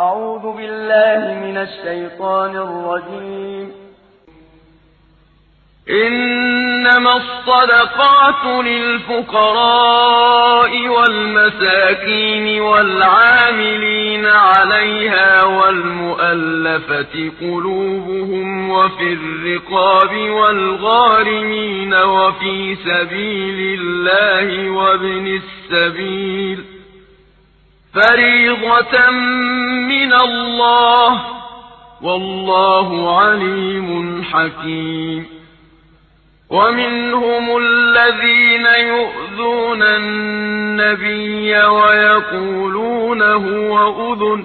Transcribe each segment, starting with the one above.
أعوذ بالله من الشيطان الرجيم. إنما الصدقات للفقراء والمساكين والعاملين عليها والمؤلفة قلوبهم وفي الرقاب والغارمين وفي سبيل الله وابن السبيل فريضة من الله والله عليم حكيم. ومنهم الذين يؤذون النبي ويقولون هو أذن.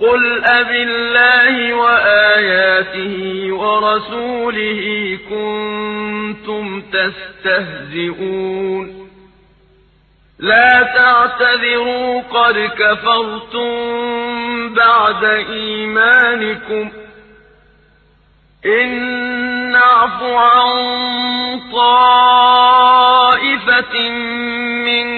قل أب الله وآياته ورسوله كنتم تستهزئون لا تعتذروا قد كفرتم بعد إيمانكم إن نعف عن طائفة منكم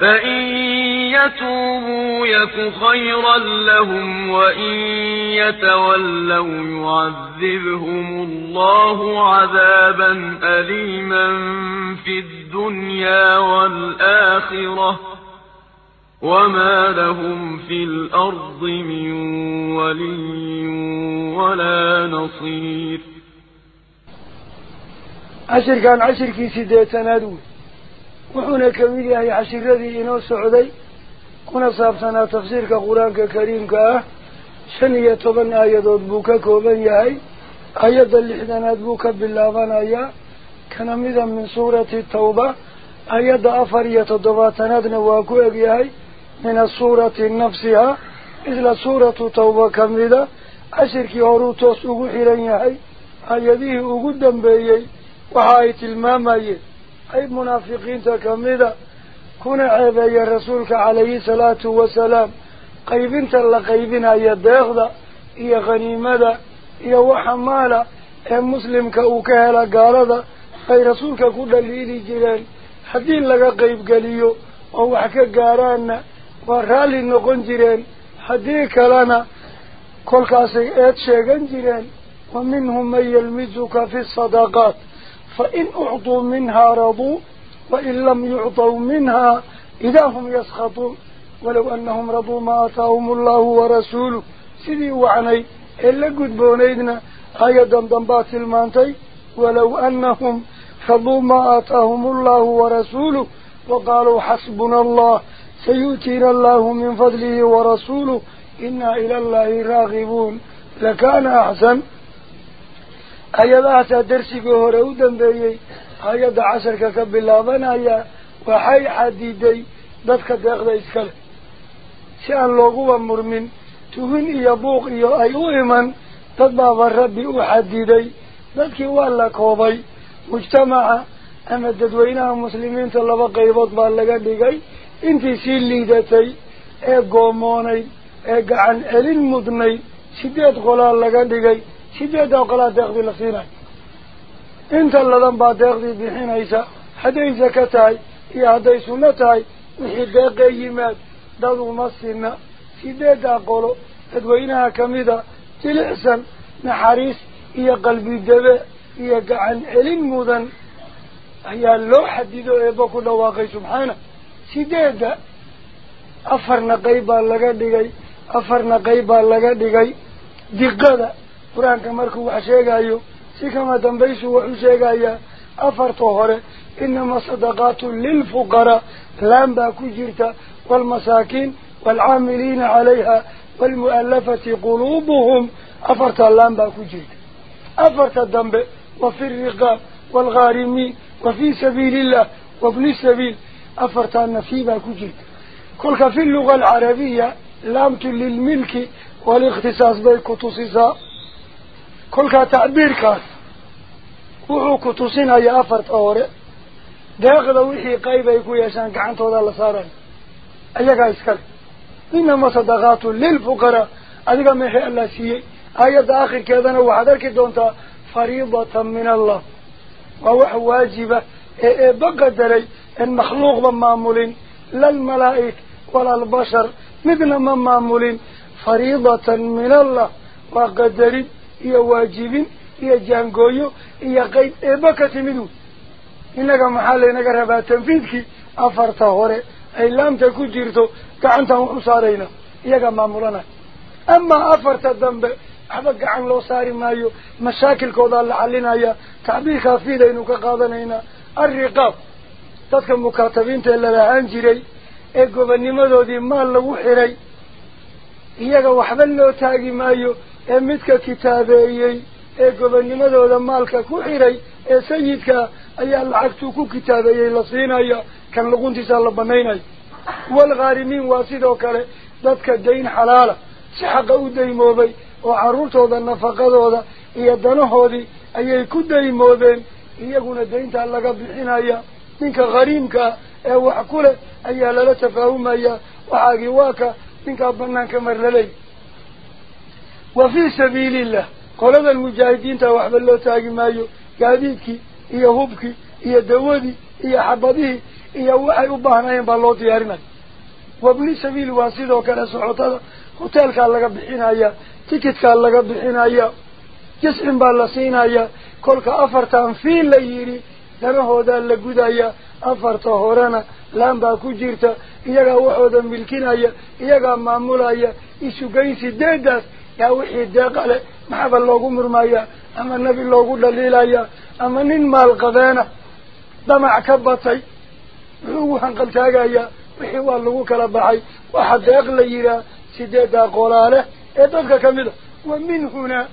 فإن يتوبوا يك خيرا لهم وإن يتولوا يعذبهم الله عذابا أليما في الدنيا والآخرة وما لهم في الأرض من ولي ولا نصير عشر كان عشر كي سيدة دول cashiradii inoo socday kuna saabsanaa tafsiirka qur-aanka kariimka ah shan iyo toban aayadood buu ka kooban yahay aayadda lixdanaad buu ka bilaabanayaa kana mida min suurati tawba aayadda afar iyo toddobaatanaadna waa ku egyahay min asuurati nafsiha isla suuratu tawba kamida cashirkii horuu toos ugu xiran yahay aayadihii ugu dambeeyey waxa ay tilmaamayeen أي منافقين تكمدا كون عبا يا رسولك عليه الصلاة والسلام. قيبين تلا قيبين هيا الدغضة هي غنيمة يا وحمالة. يا مسلم كأوكهلة قاردة أي رسولك كود الليلي جلال حدين لغا قيب قليو ووحكا قاران ورالي نقون جلال حديك لنا كل قاسي إيت شيغان جلال ومنهم من يلمزك في الصداقات. فإن أعطوا منها رضوا وإن لم يعطوا منها إذا هم يسخطون. ولو أنهم رضوا ما آتاهم الله ورسوله. سيدي وعني إلا قد بونيدنا آية دنبات المانتي ولو أنهم رضوا ما آتاهم الله ورسوله وقالوا حسبنا الله سيؤتينا الله من فضله ورسوله. إنا إلى الله راغبون. لكان أحسن. Ka bilaabanaya waxay xadiday dadka deeqda iskale si aan looguba murmin tuhun iyo buuq iyo ay u iman dad baaba rabbi u xadiday dadkii waa la koobay mujtamaca ama dadweynaha muslimiinta laba qaybood baa laga dhigay intii sii liidatay ee goomoonayd ee gacan celin mudnayd sideed qolaa laga dhigay ladan baa deeqdii bixinaysa hadday zaka tahay iyo hadday sunno tahay wixii deeqee yimaad dad uma sinna sideeddaa qolo dadweynaha kamida jilicsan naxariis iyo qalbi dabe iyo gacan celin mudan ayaa loo xadido eeba ku dhawaaqay subxaana sideedda afarna qayb baa laga dhigay afarna qayb baa laga dhigay diqada قرآن كمركو وحشيقا ايو سيكما دنبيسو وحشيقا ايا أفر طهر إنما صدقات للفقراء لامبا كجرتا والمساكين والعاملين عليها والمؤلفة قلوبهم أفرت اللامبا كجرتا أفرت الدنب وفي الرقاب والغارمين وفي سبيل الله وابن السبيل أفرت النفيبا كجرتا قلت في اللغة العربية لامت للملك والاختصاص بيكو كلها تعبير كاس وحوك تصينها يا أفرت أوري داخل وحي قيبة يكون يسان كعانت ولا لصاري أيها إسكال إنما صدقات للفقراء أيها محي الله سيء آيات آخر كذا نوح ذلك دونتا فريضة من الله ووح واجبة بقدري المخلوق بمامولين لا الملائك ولا البشر مثل ما مامولين فريضة من الله وقدري iyo qayb eebba ka timid wy innaga maxaa laynaga rabaa tanfiidkii afarta hore ay laamta ku jirto gacantaan wax u saarayna iyaga maamulanay amaa afarta dambe waxba gacan loo saari maayo mashaakilkoodaa la xalinaya tacbiirkaa fiidaynu ka qaadanaynaa alriqaab dadka mukaatabiinta ee lalahaan jiray ee gobonnimadoodii maal lagu xiray iyaga waxba loo taagi maayo midka kitaabeeyey ee gobonnimadooda maalka ku xiray ee sayidkaa ayaa lacagtuu ku kitaabeeyey la siinaya kan luquntiisaa la banaynaya waalghaarimiin waa sidoo kale dadka dayn xalaala si xaqa u daymoobay oo carruurtooda nafaqadooda iyo danahoodii ayay ku daymoobeen iyaguna dayntaa laga bixinaya ninka khariimkaa ee wax ku leh ayaa lala tafaahumaya waxaagii waa ka ninkaa banaanka mar laley sabiilillah qoladan mujaahidiinta waxba loo taagi maayo gaadiidkii iyo hubkii iyo dawadii iyo xabadihii iyo waxay u baahnaayeen baa loo diyaarinaya wabni sabiil waa sidoo kale socotada hoteelkaa laga bixinaya tikidkaa laga bixinaya jiscin baa la siinaya kolka afartan fiil la yidhi danahoodaa la gudaya afarta horena laan baa ku jirta iyagaa waxooda milkinaya iyagaa maamulaya isugeyn sideedaas yaa wixii deeqa leh maxaba loogu murmaya ama nebi loogu dhaliilaya ama nin maal qabeena damac ka batay muxuu ugu hanqaltaagayaa wixii waa lagu kala baxay. Waxa deeq la yihaa sideedaa qolaale ee dadka ka mid a wa min hunaa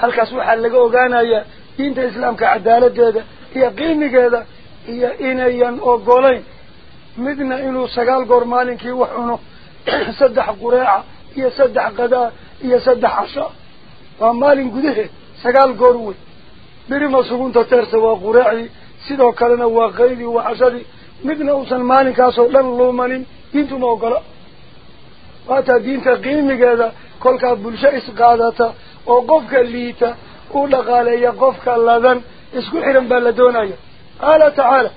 halkaas waxaa laga ogaanayaa diinta islaamka cadaaladeeda iyo qiimigeeda iyo inayan ogolayn. Midna inuu sagaal goor maalinkii wax cuno saddex qureeca saddex casha waa maalin gudaheed sagaal goor wey birima sugunta teersa waa qureecdii sidoo kalena waa qaydii waa cashadii midna uusan maalinkaasoo dhan luumanin diintu ma ogola waataa diinta qiimigeeda kolkaa bulsho isqaadata oo qofka liita u dhaqaaleeya qofka ladan isku xiran baa la doonaya qaala tacaala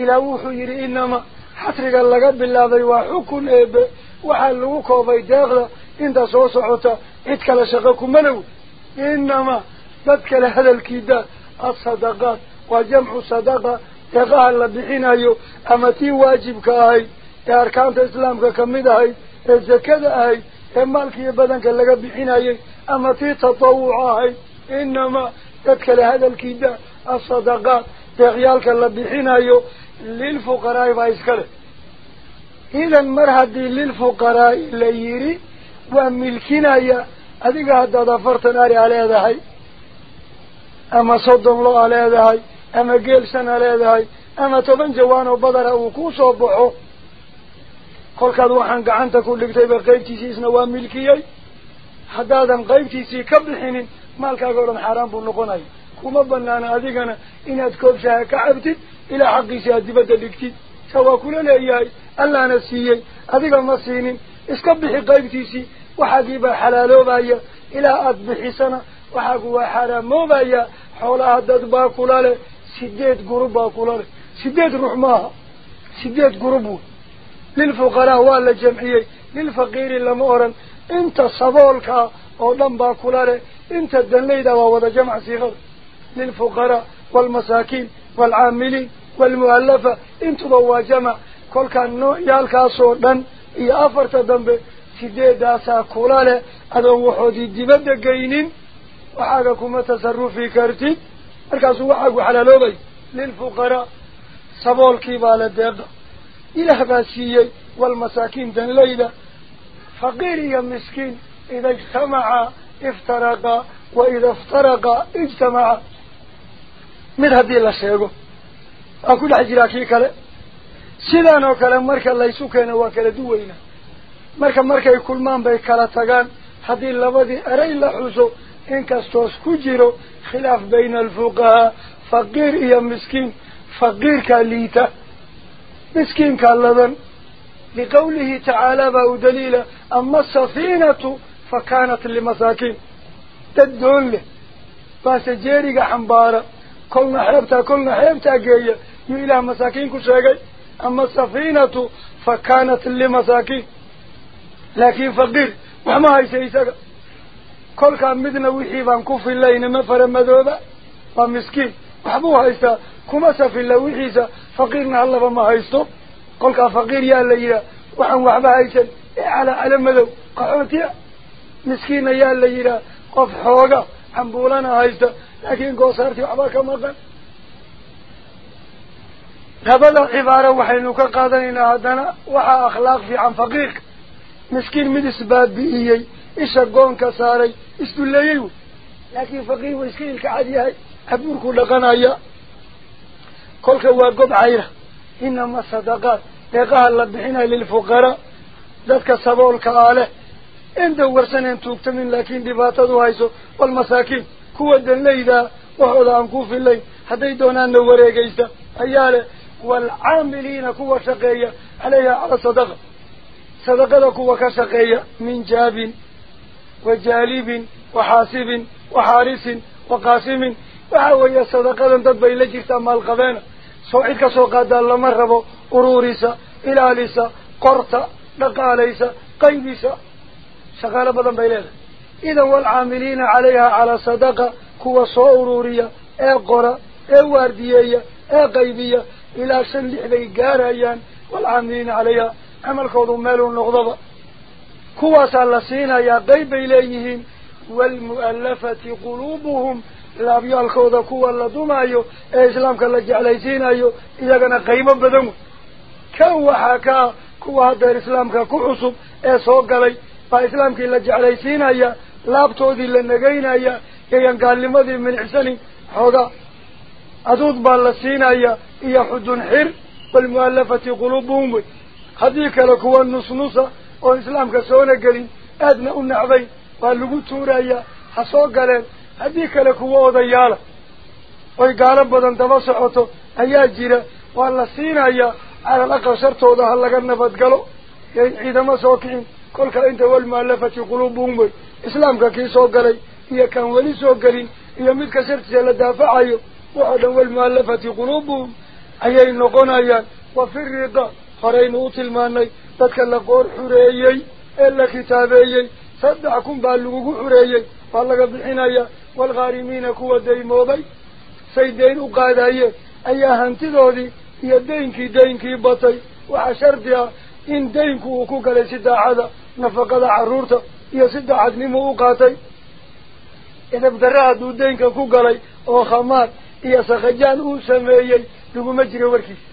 ilaah wuxuu yidhi inama xasriga laga bilaabay waa xukun eebe waxaa lagu koobay deeqda انت سو سعوتا اتك لشغاكو منو؟ إنما بدك لهذا الكيدا الصدقات وجمع صدقة يقال الله أيو أما تي واجبك أي أركان الإسلامك كميدا أي الزكاة أي أما الكي بدنك لك بحين أي أما تي تطوع أي إنما بدك لهذا الكيدا الصدقات تغيالك الله أيو للفقراء وإسكاله إذا مرهدي للفقراء اللي يريد waa milkinaya adiga haddaad afartan ari a leedahay ama soddon lo a leedahay ama geel shan a leedahay ama toban jawaan oo badara uu ku soo baxo kolkaad waxaan gacanta ku dhigtayba qaybtiisiisna waa milkiyey haddaadan qaybtiisii ka bixinin maalkaaga o dhan xaaraan buu noqonaya kuma banaana adigana inaad koob shaha ka cabtid ilaa xaqiisii aad dibadda dhigtid sawaa kula leeyahay allaana siiyey adiga ma siinin iska bixi qaybtiisii وحقيبا حلالو بايا إلا أدبحيسنا وحقوا حرامو بايا حول أدد باكولالي سيديت قروب باكولالي روح رحمها سيديت قروبو للفقراء والا جمعيي للفقير اللمؤرن انت صبولك أو دم باكولالي انت الدنليد ووضا جمع صغر. للفقراء والمساكين والعاملين والمؤلفة انت ضوا جمع. كل كان نوع يالكاسو دن يأفرت دنبه. Kuma tasarufi kartid markaasuu waxaagu xalaaloobay lilfuqaraa saboolkii baa la deeqa ilaah baa siiyey waalmasaakiin danleyda faqiir iyo miskiin ida ijtamaca iftaraqa wa ida iftaraqa ijtamaca mid haddii la sheego waa ku dhex jiraa kii kale sidaan oo kale marka laysu keeno waa kala duweyna haddii labadii eray la xuso inkastoos ku jiro khilaaf bayna alfuqahaa faqiir iyo miskiin faqiirkaa liita miskiinkaa ladan liqawlihi tacaala baa u daliila ama asafiinatu fa kaanat limasaakiin dad doon leh baase jeeriga xambaara kolna xeebtaa kolna xeebtaa geeya yuu ilaah masaakiin ku sheegay ama asafiinatu fa kaanat limasaakiin لكن فقير وما هاي شيء سر كل كان مدن وحي بان كوف الله إنما فرم ذوبا ومسكين وحبوا هاي سر كما سف الله وحي سر فقيرنا الله بما هاي سر كل كان فقير يا الليلة وحن وحبا هاي سر إيه على على مذو قعوتيا مسكين يا الليلة قف حوقا. حنبولنا هاي سر لكن قو سارتي وحبا كما قال هذا العبارة وحينك قادنا هذا وحا أخلاق في عن فقيرك. Miskiin mid isbaabi'iyey isha goonka saaray isdulleeyey wey laakiin faqiir wa iska ilka cad yahay cabuurkuu dhaqanaya kolka waa gob cayra inama sadaqaat deeqaha la bixinaya lilfuqaraa dadka saboolka ah leh inta warsaneen tuugtamin laakiin dhibaatadu hayso walmasaakiin kuwa danleydaa waxooda aan ku filayn hadday doonaanna wareegaysa ayaa leh صدقتك وكشقية من جاب وجالب وحاسب وحارس وقاسم. وحاوية صدقة تدبي لجرت أمام القبانة سوعك سوقات الله مرهب أروريس إلاليس قرطة نقاليسا قيبس شغالة بدن بيليه إذا والعاملين عليها على صدقة كوا سوء أرورية أقرى إيه أورديية إيه أقيبية إيه إلى سن لحذي قاريان والعاملين عليها عملك وضو ماله النغضب كواسا لسينا يا قيب إليهم والمؤلفة قلوبهم الأبيع الخوضة كوا اللدوم أيو إسلام كاللج عليسين أيو إذا كان قيبا بدم. كوا حكا كوا هذا الإسلام كعصب إسوق علي فإسلام كاللج عليسين أيو لابتو ذي لنقين أيو كي ينقال لماذي من إحساني؟ حوضة أدود باللسين أيو إيا حد حر والمؤلفة قلوبهم. أيو kuwa nusnusa oo islaamka soona gelin aadna u nacbayn waa lagu tuurayaa ha soo galeen haddii kale kuwa odayaala oy gaalo badan daba socoto ayaa jira waa la siinayaa calal aqal shartooda ha laga nabadgalo yayn ciidamo soo kicin kolka inta walmu'allafati quluubuhum wey islaamka kii soo galay iyo kan weli soo gelin iyo midka shartiisa la daafacayo waxoo dhan walmu'allafati quluubuhum ayay noqonayaan wa fi riqa kitaabeeyey saddex kun baa lagugu xureeyey waa laga bixinaya waalkhaarimiina kuwa daymoobay say dayn u qaadayeen ayaa hantidoodii iyo daynkii daynkii batay waxaa shardi ah in daynku uu ku galay si daacada nafaqada carruurta iyo si daacadnimo u qaatay edabdarra hadduu daynka ku galay oo khamaad iyo sakhajaan uu sameeyey laguma jiro warkiisa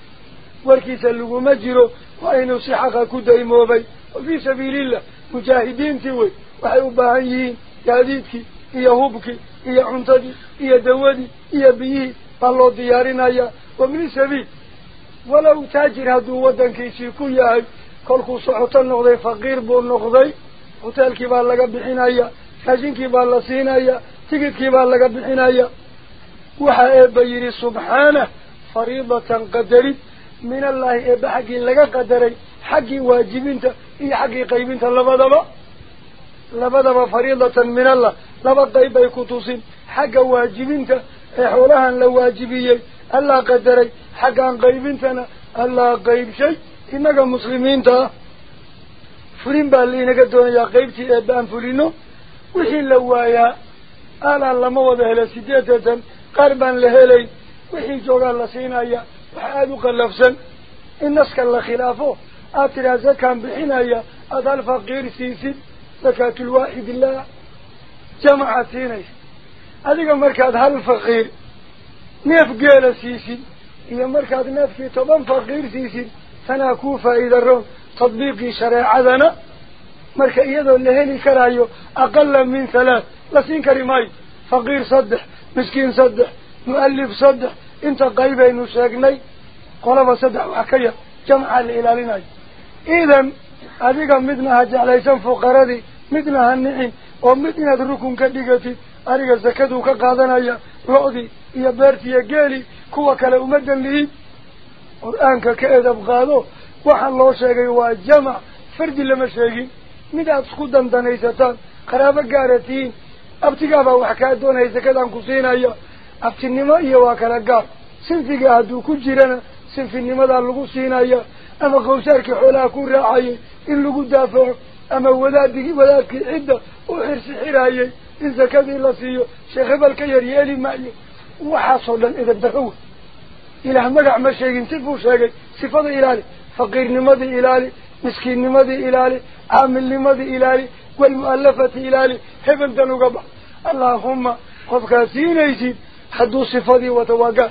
inuu si xaqa ku daymoobay wa fii sabiilillah mujaahidiintii wey waxay u baahan yihiin gaadiidkii iyo hubkii iyo cuntadii iyo dawadii iyo biyihii baa loo diyaarinayaa wabni sabiil walow taajir hadduu waddankiisii ku yahay kolkuu socoto noqday faqiir buu noqday hoteelkii baa laga bixinaya raashinkii baa la siinaya tigidkii baa laga bixinaya waxaa eebba yidhi subxaanah fariidatan qadarid allaahi eebba xaggii laga qadaray xaggii waajibinta iyo xaggii qaybinta labadaba labadaba fariidatan min allah laba qayb bay ku tusin xagga waajibinta ee xoolahan la waajibiyey allaa qadaray xaggaan qaybintana allaa qaybshay innaga muslimiinta ah fulin baa liinaga doonayaa qaybtii eebba aan fulino wixii la waayaa aalaan lama wada hela sideedeetan فحادوك إن النسك الله خلافه. أترى زكا بحناية هذا الفقير سيسد زكاة الواحد الله جمع سيني. هذا مركز هذا الفقير نفقير سيسد هي مركز نفقير طبعا فقير سيسد سنكوفا إذا الرغم تطبيق شريعة ذنا مركز إيضا هيني كرايو. أقل من ثلاث. لسين كريماي. فقير صدح. مسكين صدح. مؤلف صدح. Midna ha jeclaysan fuqaradii midna ha nicin oo mid inaad rukun ka dhigatid ariga sakaduu ka qaadanaya lo-dii iyo beertiiyo geeli kuwa kale uma danlihid qur-aanka ka edab qaado waxaan loo sheegay waa jamac fardi lama sheegin mid aada isku dandanaysataan qaraabo gaara tihiin abtigaabaa wax kaa doonaya sakadaan ku siinaya sinfiga hadduu ku jirana sinfinimadaa lagu siinaya ama qawsaarkii xoolaha ku raacayay in lagu daafaco ama wadaadigi wadaadkii cidda u xirsi xirayay in sakadii la siiyo sheekh hebel ka yar yeeli maayo waxaasoo dhan idab darro wey ilaah magac ma sheegin sifuu sheegay sifada ilaali faqiirnimadii ilaali miskiinnimadii ilaali caamilnimadii ilaali walmu'alafati ilaali hebel dan uga bax allaahumma qofkaad siinaysid حدو صفدي وتواقع.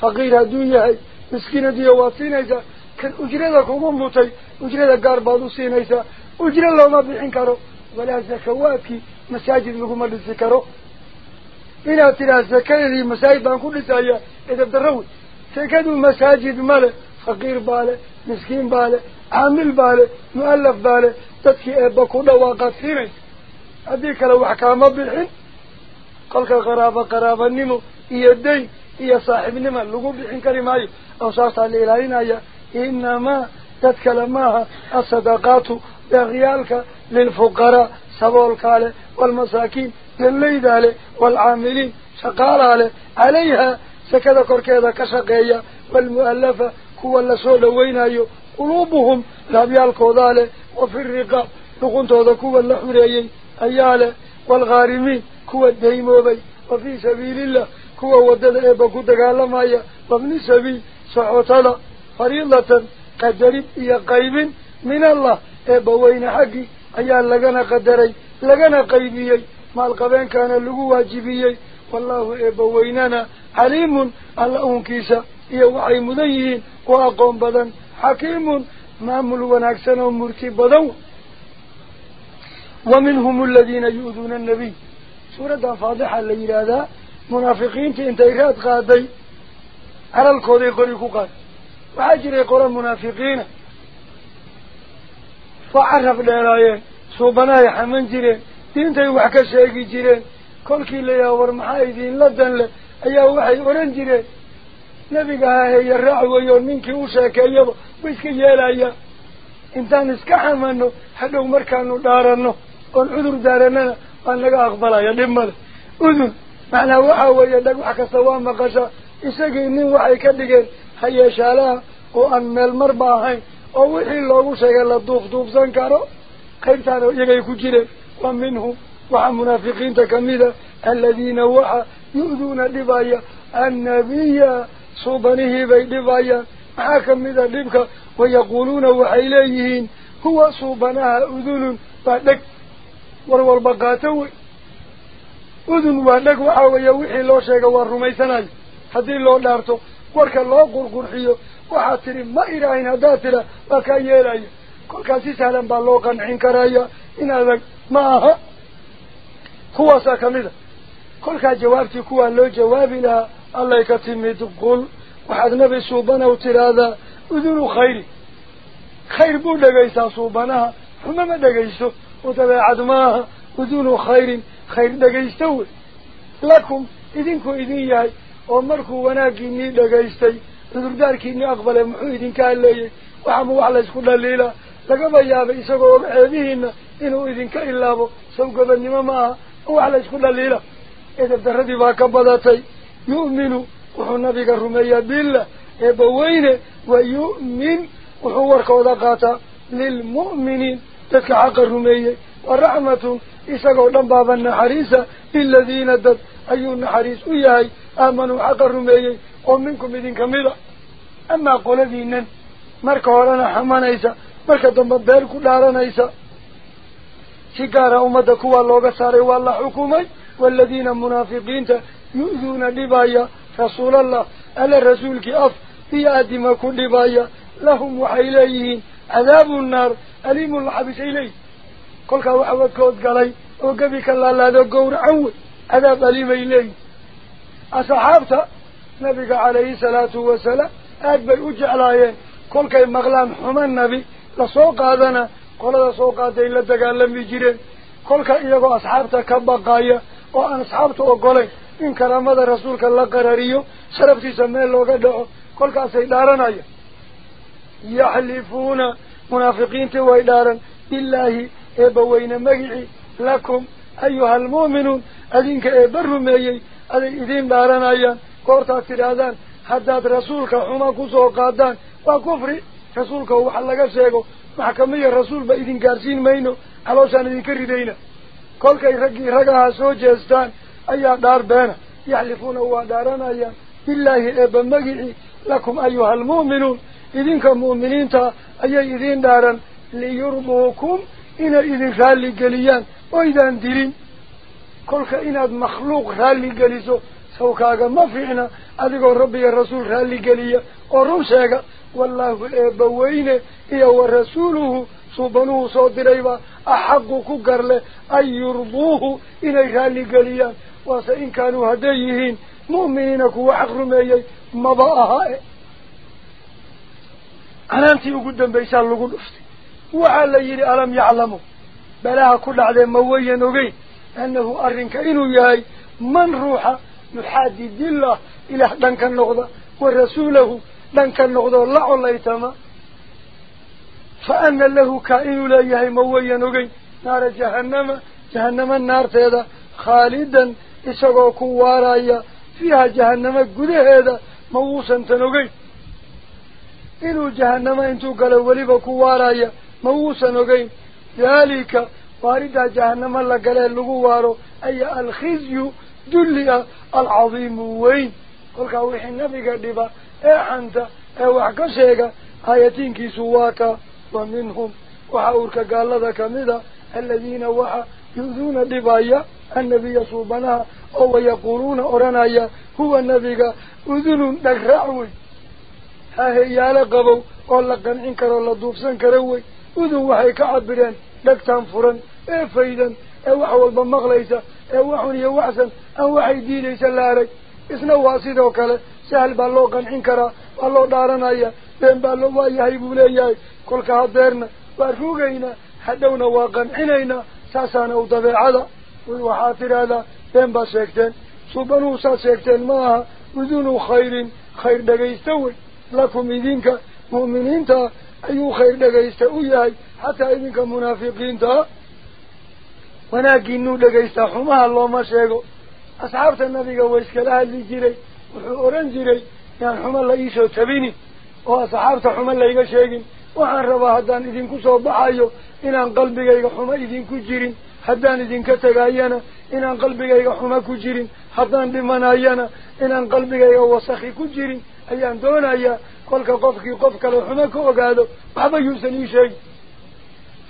فقير الدنيا هاي مسكين دي واسينيسا كان أجرد كومو موتي أجرد قاربادو سينيسا. أجرد لهم ما بحنكارو ولا زكواتي مساجد لهم للذكارو إنا ترى الزكاية دي مساجد بان كل سايا إذا بدروي. تكادو مساجد ماله فقير باله مسكين باله عامل باله مؤلف باله. تدكي إبا كودا واقع سينيسا. أديك لو حكامة بحنكارو قلك قرابة قرابة نمو إيدي إيا صاحب نمو لغو بحن كريماي أو صارت على الإلهين آية إنما تتكلمها الصداقات بغيالك للفقراء سبولك عليه والمساكين للليد عليه والعاملين شقال عليه عليها سكذا كوركذا كشقية والمؤلفة كوى اللسول وين أيو قلوبهم لابيالكو ذالي وفي الرقاب لغنتو ذا كوى اللحوري أيالي والغارمين كوا ديموبي وفي سبيل الله كوا ودد ايبا قدق على مايا وفي سبيل سعوتنا فريضة قدرت ايا قيب من الله ايبا وين حقي ايان لغانا قدري لغانا قيبي ما القبان كان اللغو واجبي والله ايبا ويننا عليم على انكيسة ايا وعي مذيين واقوم بدا حكيم مامل ونكسن ومرتب بدا ومنهم الذين يؤذون النبي raad qaaday calalkooday qori ku qaad waxaa jiray qolo munaafiqiina fa carab dheeraayeen suubanahay xaman jireen diintay wax ka sheegi jireen kolkii la yidhaha war maxaa idinla dan leh ayaa waxay odhan jireen nebiga haheeye raac weyo ninkii u sheekeeyaba wa iska yeelaya intaan iska xamano hadhow markaanu dhaaranno oon weeye dhag wax kasta waa maqasha isagii nin waxay ka dhigeen hayeeshaalaha oo aan meel marba ahayn oo wixii loogu sheegay la duufduufsan karo qaybtaana iyagay ku jireen wa minhum waxaa munaafiqiinta kamida aladiina waxa yu'duuna dhibaya annabiya suubanihii bay dhibayaan maxaa kamida dhibka wayaquuluuna waxay leeyihiin huwa suubanaha udunun waa dheg war walba qaato wey. Udun waa dheg waxaa weeye wixii loo sheega waa rumaysanayo haddii loo dhaarto warka loo qurqurxiyo waxaad tidhi ma idhaahin haddaad tidha waa kaa yeelaya. Kolkaas si sahlan baa loo qancin karaya in adag ma aha. Kuwaasaa ka mid a. Kolkaa jawaabtii kuwaa loo jawaabi lahaa allay ka timid qul. Waxaad nabi suubanow tidhaahdaa udunu khayri. Khayr buu dhegaysaa suubanaha xuma ma dhegaysto oo dabeecad maaha udunu khayrin khayr dhegaysto wey lakum idinkuu idin yahay oo markuu wanaaggiinii dhagaystay cudurdaarkiini aqbale muxuu idinka hadleeyey waxama wax laysku dhaliila lagaba yaabay isagoo og ceebihiina inuu idinka ilaabo saw gabadnimo ma aha wax laysku dhaliila edeb darradii baa ka badatay yu'minu wuxuu nabiga rumeeyaa billah eebbaweyne تتك حق الرمية والرحمة إساقوا لنبا بالنحريسة للذين دد أيو النحريس وياي آمنوا حق الرمية ومنكم إذن كميرا أما قول ذينا مركوا لنا حمان إيسا مركوا دمب بيركوا لنا إيسا سيقارا أمدكوا اللوغة ساري والله حكومي والذين منافقين يؤذون لباية رسول الله على الرسول كأف في أدمكوا لبايا لهم وحيليهين cadaabu naar aliimun laxabisay leeyihin kolkaa waxa wadkood galay oo gebi ka laalaado gowracan wey cadaab aliimay leeyihin asxaabta nabiga calayhi salaatu wasalaam aad bay u jeclaayeen kolkay maqlaan xuma nabi lasoo qaadana qolada soo qaaday la dagaalami jireen kolka iyagoo asxaabta ka baqaya oo aan asxaabta ogolayn in karaamada rasuulka la qarariyo sharaftiisa meel looga dhaco kolkaasay dhaaranaya munaafiqiintii way dhaaran bilaahi eebbaweyne magicii lakum ayuha almu'minuun adinka eebba rumeeyey aday idiin dhaaranayaan goortaad tidhaahdaan haddaad rasuulka xuma kusoo qaadaan waa kufri rasuulka waxa laga sheego maxkamiya rasuulba idin gaarsiin mayno calooshaan idinka ridayna kolkay raggii ragaha soo jeestaan ayaa dhaar beena yaxlifuuna waa dhaaranayaan bilaahi eebba magicii lakum ayuha almu'minuun geliyaan oydaan dilin kolka inaad makhluuq raalli geliso sawkaaga ma fiicna adigoo rabbiga rasuul raalli geliya oo run sheega wallaahu eebbaweyne iyo wa rasuuluhu suubanuhu soo dirayba axaqu ku garle an yurduuhu inay raalli geliyaan waase in kaanuu hadday yihiin mu'miniina kuwa xaq rumeeyey maba aha e dhuftay waxaa la yidhi alam yaclamu balaha ku dhacdee ma wayan ogeyn annahu arrinka inuu yahay man ruuxa yuxaadidillah ilaah dhanka noqda wa rasuulahu dhanka noqdoo la colaytama fa ana lahu kaa inuu leeyahay ma wayan ogeyn naara jahannama jahannama naarteeda khaalidan isagoo ku waaraya fiiha jahannama gudaheeda ma wuusan tan ogeyn wuusan ogeyn daalika waaridaa jahannama la galee lagu waaro aya alkhizyu dulli ah alcadiimu weyn kolkaa wixii nabiga dhiba ee xanta ee wax ka sheega aayatiinkiisu waa ka wa minhum waxaa uurka gaalada kamid a aladiina waxa yu'duuna dhibaya annabiya suubanaha oo wayaquuluuna odhanaya huwa nabiga udunun dhagraac wey waxay ka cabireen dhegtaan furan ee faydan ee wax walba maqlaysa ee waxun iyo waxsan aan waxay diidaysa la arag isna waa sidoo kale sahal baa loo qancin karaa waa loo dhaaranaya been baa lo waa yahay buu leeyahay kolka hadeerna waa rugaynaa hadhowna waa qancinaynaa saasaana u dabeecada waxaa tidhaahdaa been baad sheegteen suubanuhu saad sheegteen ma aha udunu khayrin khayr dhagaysta wey lakum idinka mu'miniinta ayuu khayr dhagaysta u yahay xataa idinka munaafiqiintaa wanaaggiinuu dhagaystaa xumaha looma sheego asxaabta nabiga way iskala hadli jiray wuxuu odhan jiray yaan xumo la iisoo tabini oo asxaabta xumo layga sheegin waxaan rabaa haddaan idinku soo baxayo inaan qalbigayga xumo idinku jirin haddaan idinka tegayana inaan qalbigayga xumo ku jirin haddaan dhimanayana inaan qalbigayga wasakhi ku jirin qofkii qof kale xumo ka ogaado waxba yuusan ii sheegin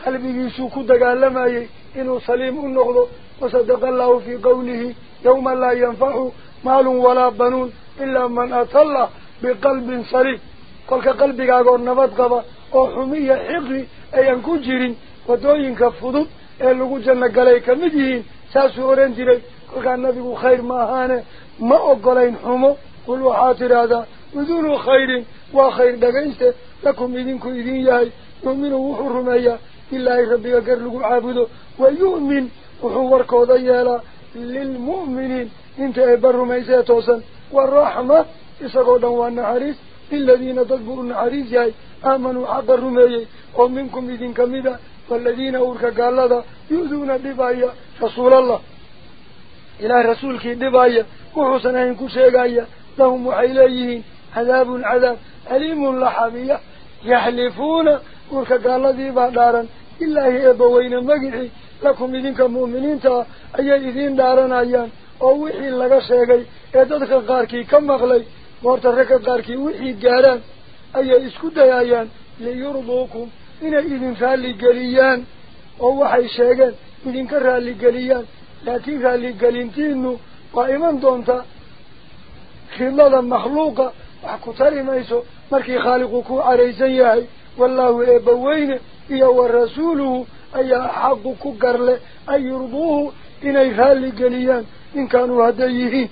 qalbigiisuu ku dagaalamayey inuu saliim u noqdo wasadaqa allahu fii qawlihi yawma laa yanfacu maalun walaa banuun ilaa man ata allah biqalbin saliim kolka qalbigaagoo nabad qaba oo xumi iyo xiqri ayan ku jirin waddooyinka fudud ee lagu janno galay ka mid yihiin saasuu odhan jiray kolkaa nabigu khayr ma ahaane ma ogolayn xumo qul waxaa tidhaahdaa بدون خير وخير دقيسة لكم إذن كإذن ياهي. يؤمن وحرم إياه إلهي ربي أقر لكم عابده ويؤمن وحورك وضيالا للمؤمنين. إنت أبر ميساتوسا والرحمة إساقو دوان حريس للذين تجبروا النحريس ياهي. آمنوا حق الرميه ومنكم إذن كميدا والذين أورك قال هذا يؤذون الدبايا رسول الله. إله رسولك الدبايا وحسنين كسيقايا لهم وحيليهين. Sheegaya lahum waxay leeyihiin cadaabun cadaab aliimun laxamiya yaxlifuuna uurka gaaladiibaa dhaaran ilaahi eebbaweyne magicii lakum idinka mu'miniinta ah ayay idiin dhaaranayaan oo wixii laga sheegay ee dadka qaarkii ka maqlay goorta ragga qaarkii wixii gaaraan ayay isku dayayaan liyurduukum inay idin raalligeliyaan oo waxay sheegeen idinka raalligeliyaan laakiin raalligelintiinu waa iman doontaa ridlada makhluuqa وكتري ميسو مركي خالقك عريزي والله إبوين إيه والرسوله أي حقك قرل أي يرضوه إني خالق ليان إن كانوا هديه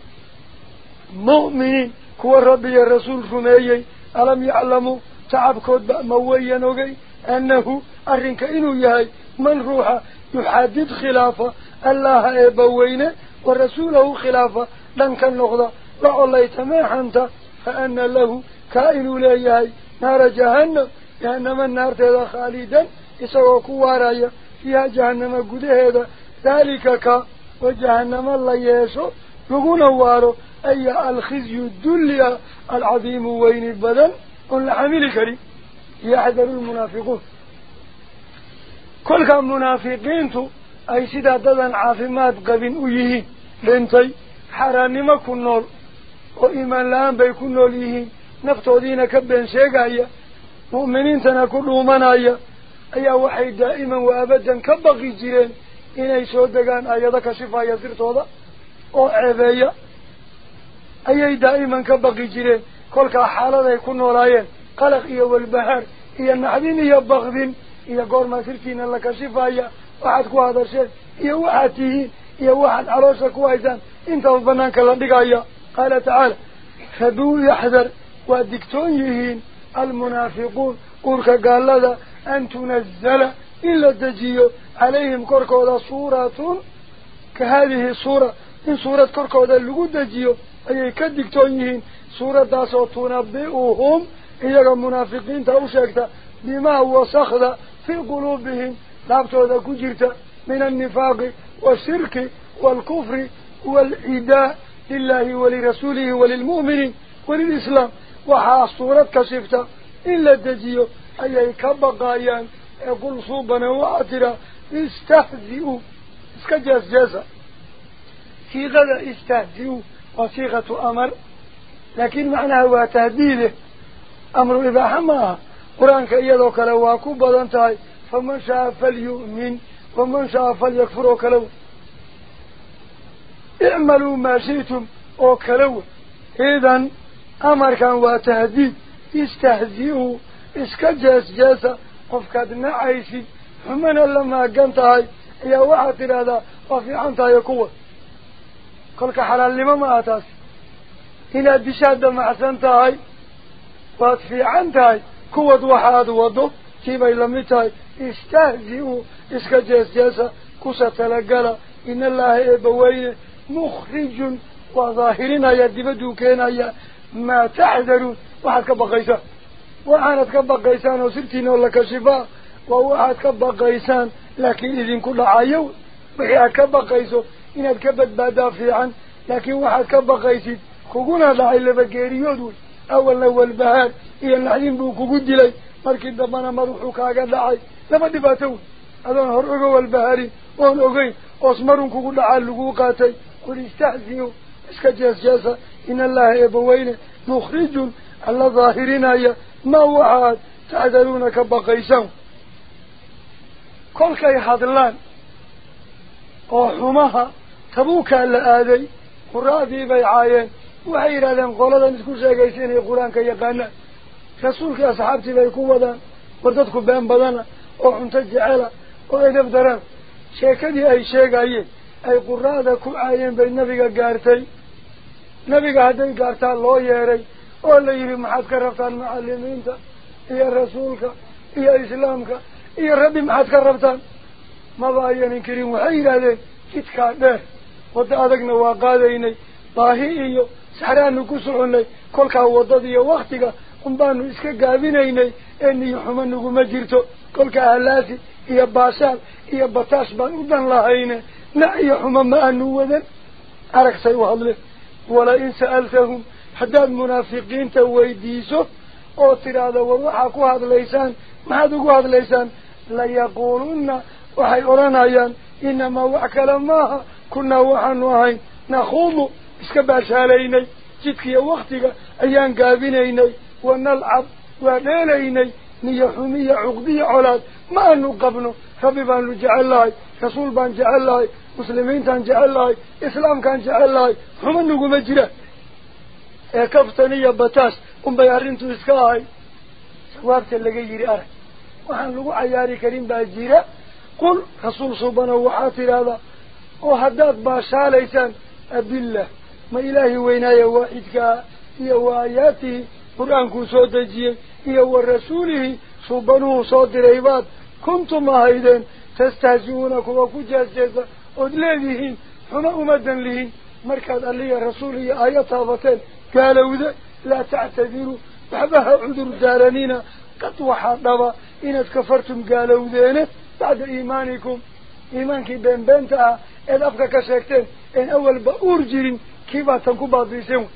مؤمنين كوى ربي الرسول فميي. ألم يعلموا؟ تعب تعبك موينوغي أنه أرنك إنو يهي من روح يحدد خلافة الله إبوين ورسوله خلافة لن كان نغضى. لا الله يتميح أنت eebbaweyne wa rasuulahu khilaafa dhan ka noqda la collaytameexanta fa ana lahu kaa inuu leeyahay naara jahannam jahannama naarteeda khaalidan isagoo ku waaraya fiiha jahannama gudaheeda daalika ka oo jahannama la yeesho laguna waaro aya alkhizyu dulli ah alcadiimu weyni badan oon la xamili karin yaxdaru lmunaafiquun kolkaa yihiin naftoodiina ka been sheegaya mu'miniintana ku dhuumanaya ayaa waxay daa'iman wa abadan ka baqi jireen inay soo degaan ayado kashifaya sirtooda oo ceebeeya ayay daa'iman ka baqi jireen kolkaa xaaladay ku noolaayeen qalaq iyo walbahaar iyo naxdin iyo bakdin iyo goormaa sirtiina la kashifaya waxaad ku hadasheen iyo waxaad tihiin iyo waxaad caloosha ku haysaan intaba banaanka la dhigaya قال تعالى فدو يحذر ودكتون يهين المنافقون. قرق قال لذا أن تنزل إلا الدجي عليهم قرق ودى صورة كهذه الصورة إن صورة قرق ودى اللقود الدجي أي كدكتون يهين صورة داسة تنبئهم إذا كان منافقين تأوشكت بما هو سخد في قلوبهم. لابت ودى كجرت من النفاق والشرك والكفر والإداء لله ولرسوله وللمؤمنين وللإسلام. وحاصورة كسفتة إلا تجيو أي كبقايا يقول صوبنا وعطرا. استهزئوا. اسكجاز جازا. صيغة استهزئوا. وصيغة أمر. لكن معنى هو تهديده أمر إذا حماها. قرآن كأيادوك لواكوب بضانتها فمن شاء فليؤمن. ومن شاء فليكفر لواكوب kale wey icmaluu maa shi'tum oo kale wey idan amarkan waa tahdiid istahzi-u iska jees-jeesa qofkaad nacaysid xumana la maagan tahay ayaa waxaad tidhaahdaa waa fiican tahay kuwa kolka xalaalnimo ma aha taasi inaad dishaad damacsan tahay waad fiican tahay kuwad waxaad wado kiibay lamid tahay istahzi-u iska jees-jeesa kusa talagala in allaaha eebbaweyne daahirinaya dibadduu keenaya maa taxdaruun waxaad ka baqaysaan waxaanad ka baqaysaan oo sirtiina oo la kashifaa waa waxaad ka baqaysaan laakiin idinku dhacayo wixii aad ka baqayso inaad ka badbaadaa fiican laakiin waxaad ka baqaysid kuguna dhacay labageeriyood wey awalna walbahaar iyo naxdin buu kugu dilay markii dambana maruxuu kaaga dhacay laba dhibaato wey adoon hor oga in allaha eebbaweyne mukhrijun alla daahirinaya ma waxaad taxdaruuna ka baqaysaan kolkay hadlaan oo xumaha tabuukaa la aaday quraadii bay caayeen waxay yidhahdeen qoladan isku sheegaysa inay qur-aanka yaqaanaan rasuulkii asxaabtii bay ku wadaan war dadku been badana oo cunto jecela oo edab daraan sheekadii ay nabiga hadday gaartaan loo yeeray oo la yidhi maxaad ka rabtaan macalimiinta iyo rasuulka iyo islaamka iyo rabbi maxaad ka rabtaan maba ayan inkirin waxay yidhaahdeen jidkaa dheer waddo adagna waa qaadaynay baahi iyo saxraanu ku soconnay kolkaa waddada iyo waktiga unbaanu iska gaabinaynay ee niyo xumo naguma jirto kolka ahlaasi iyo baashaal iyo bataash baan u dan lahayne na iyo xumo ma aanu wadan aragsay u hadleen wala in sa'altahum haddaad munaafiqiinta weydiiso oo tidhaahda war waxaa ku hadlaysaan maxaad ugu hadlaysaan layaquulunna waxay odhanayaan inamaa wax kale maaha kunaa waxaanu ahayn nakhuudu iska baashaalaynay jidkiiyo waktiga ayaan gaabinaynay wanalcab waa dheelaynay niyo xumiya cuqdiya colaad ma aanu qabno rabbi baanu jecel lahay lahay muslimiintaan jecel lahay islaamkaan jecel lahay xuma naguma jiraan ee kaftan iyo bataash unbay arrintu iska ahay jawaabta laga yidhi arag waxaan lagu cayaari karin baa jira qul rasuul subanow waxaa tidhaahdaa oo haddaad baashaalaysaan abillah ma ilaahi weynaaye waaxidkaa iyo wa aayaatihi qur-aankuu soo dejiyey iyo wa rasuulihi subanuhu soo diray baad kuntum ahaydeen تستهزئونك وكجازيزة أدليهين هنا أمدا لهين مركز اللي الرسول هي آيات هذتين قالوا ذا لا تعتذروا. بحبها عذر دارانين قد وحضبا إن اتكفرتم قالوا ذا بعد إيمانكم. إيمانك بين بنتا إذا أفكا كشكتين. إن أول بأورجر كيف تنكو بعضيسهم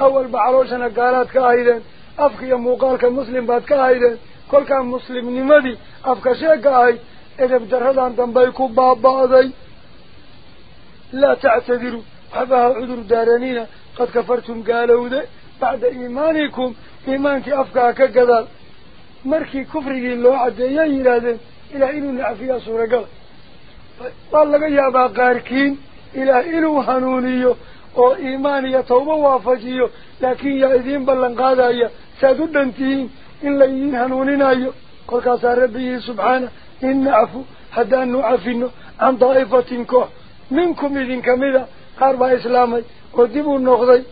أول بعروشنا قالاتك كايدا أفكي موقالك المسلم بعدك أيضا كل كان مسلم نمدي. أفكا شكا أيضا إذا بجرد عن دنبايكو باب بعضي لا تعتذروا. حبها عذر دارانين قد كفرتم قالوا ذا بعد إيمانكم. إيمانك أفقها كقدال مركي كفره اللو عدى يهيرا إلى إلا إلو نعفيا صورة قال. فالله يا باقاركين. إلى إلو هنونيو. أو إيماني توبة وافجيو. لكن يا إذين بلنقاذا يا سادو دنتين. إلا إيهنونينا يو قل كاسا ربي سبحانه. Daa'ifatin koox minkum idinka mida qaar baa islaamay oo dib u noqday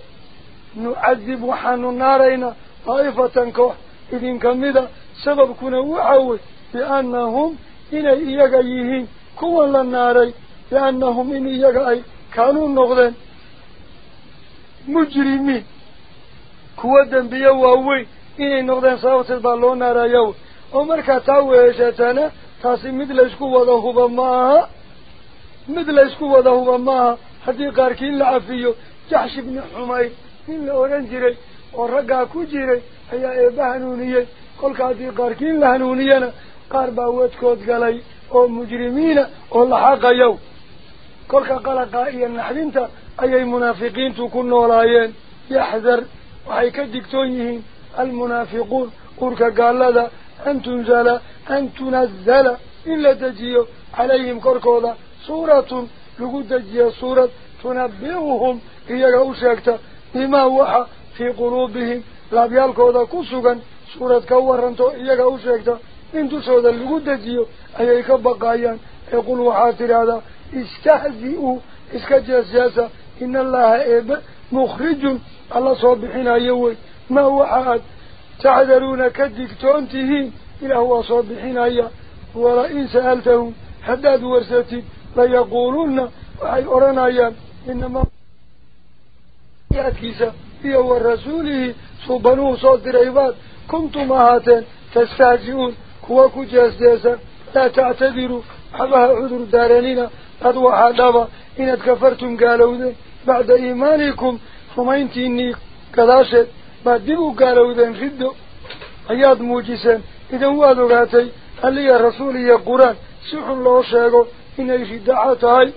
nucadib waxaanu naaraynaa daa'ifatan koox idinka mida sababkuna waxa wey biannahum inay iyaga yihiin kuwan la naaray biannahum in iyaga ay kaanuu noqdeen mujrimiin kuwa dembiye waaweyn inay noqdeen sababteed baa loo naaraya wey oo markaa taa wada huba ma aha haddii qaarkii la cafiyo jaxsh ibni xumayr nin la odhan jiray oo raggaa ku jiray ayaa eebba hanuuniyey kolka haddii qaarkii la hanuuniyana qaar baa wadkood galay oo mujrimiina oo laxaqayow kolka qalaqaa iyo naxdinta ayay munaafiqiintu ku noolaayeen yaxdar waxay ka digtoon yihiin almunaafiquun urka gaalada an tunzala أن تنزل إلا تجيه عليهم كركوضة سورة لقد تجيه سورة تنبئهم. إياك أشيكت بما هو في قلوبهم. لابيال كوضة كسوكا سورة كورانتو إياك أشيكت إن تسوضة لقد تجيه أيك بقايا. يقولوا وحاتر هذا استهزئوا. إسكت السياسة إن الله إب مخرج. الله صبحنا يوي ما هو وحى تعذرون كدكتون تهين إله وصابحين أي ورئين سألتهم حداد ورساتي لا يقولون وحي أرانا أي إنما يأتكيس إيه ورسوله صبنوه صوت ريبات كنتم هاتا تستاجئون كواكو جاس جاسا لا تعتذروا حبها عذر دارانين قد وحادبا إن اتكفرتم قالوا ذا بعد إيمانكم فما انتيني كذاشت بعد ديبو قالوا ذا انفدوا أياد موجسا إذا وادوا قاتي اللي رسولي يا قران سبح الله شاقو إن يشد عطاي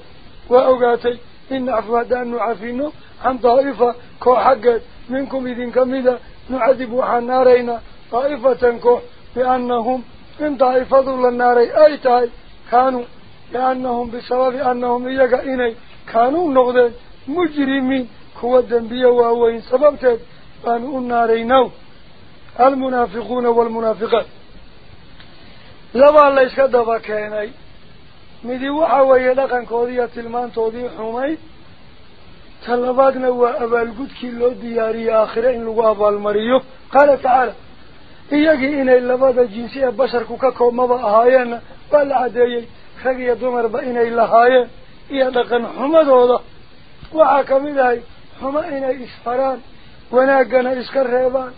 وأو قاتي إن عفوا دان نعفينو عن طائفة كو حقت منكم إذن كميدا عن نارينا طائفة كو بأنهم إن طائفة للناري أي تاي كانوا لأنهم بسبب أنهم إيقا إني كانوا نغذين مجرمين كوة دنبية وهوين سببتين فانقوا النارينو المنافقون والمنافقات labaa la yska daba keenay midi waxa weeye dhaqankoodii iyo tilmaantoodii xumayd ta labaadna waa abaalgudkii loo diyaariyey aakhire in lagu abaalmariyo qaala tacaala iyagii inay labada jinsi ee basharku ka koobmaba ahaayeenna waa la caddeeyey rag iyo dumarba inay lahaayeen iyo dhaqan xumadooda waxaa kamid ahay xumo inay isfaraan wanaaggana iska reebaan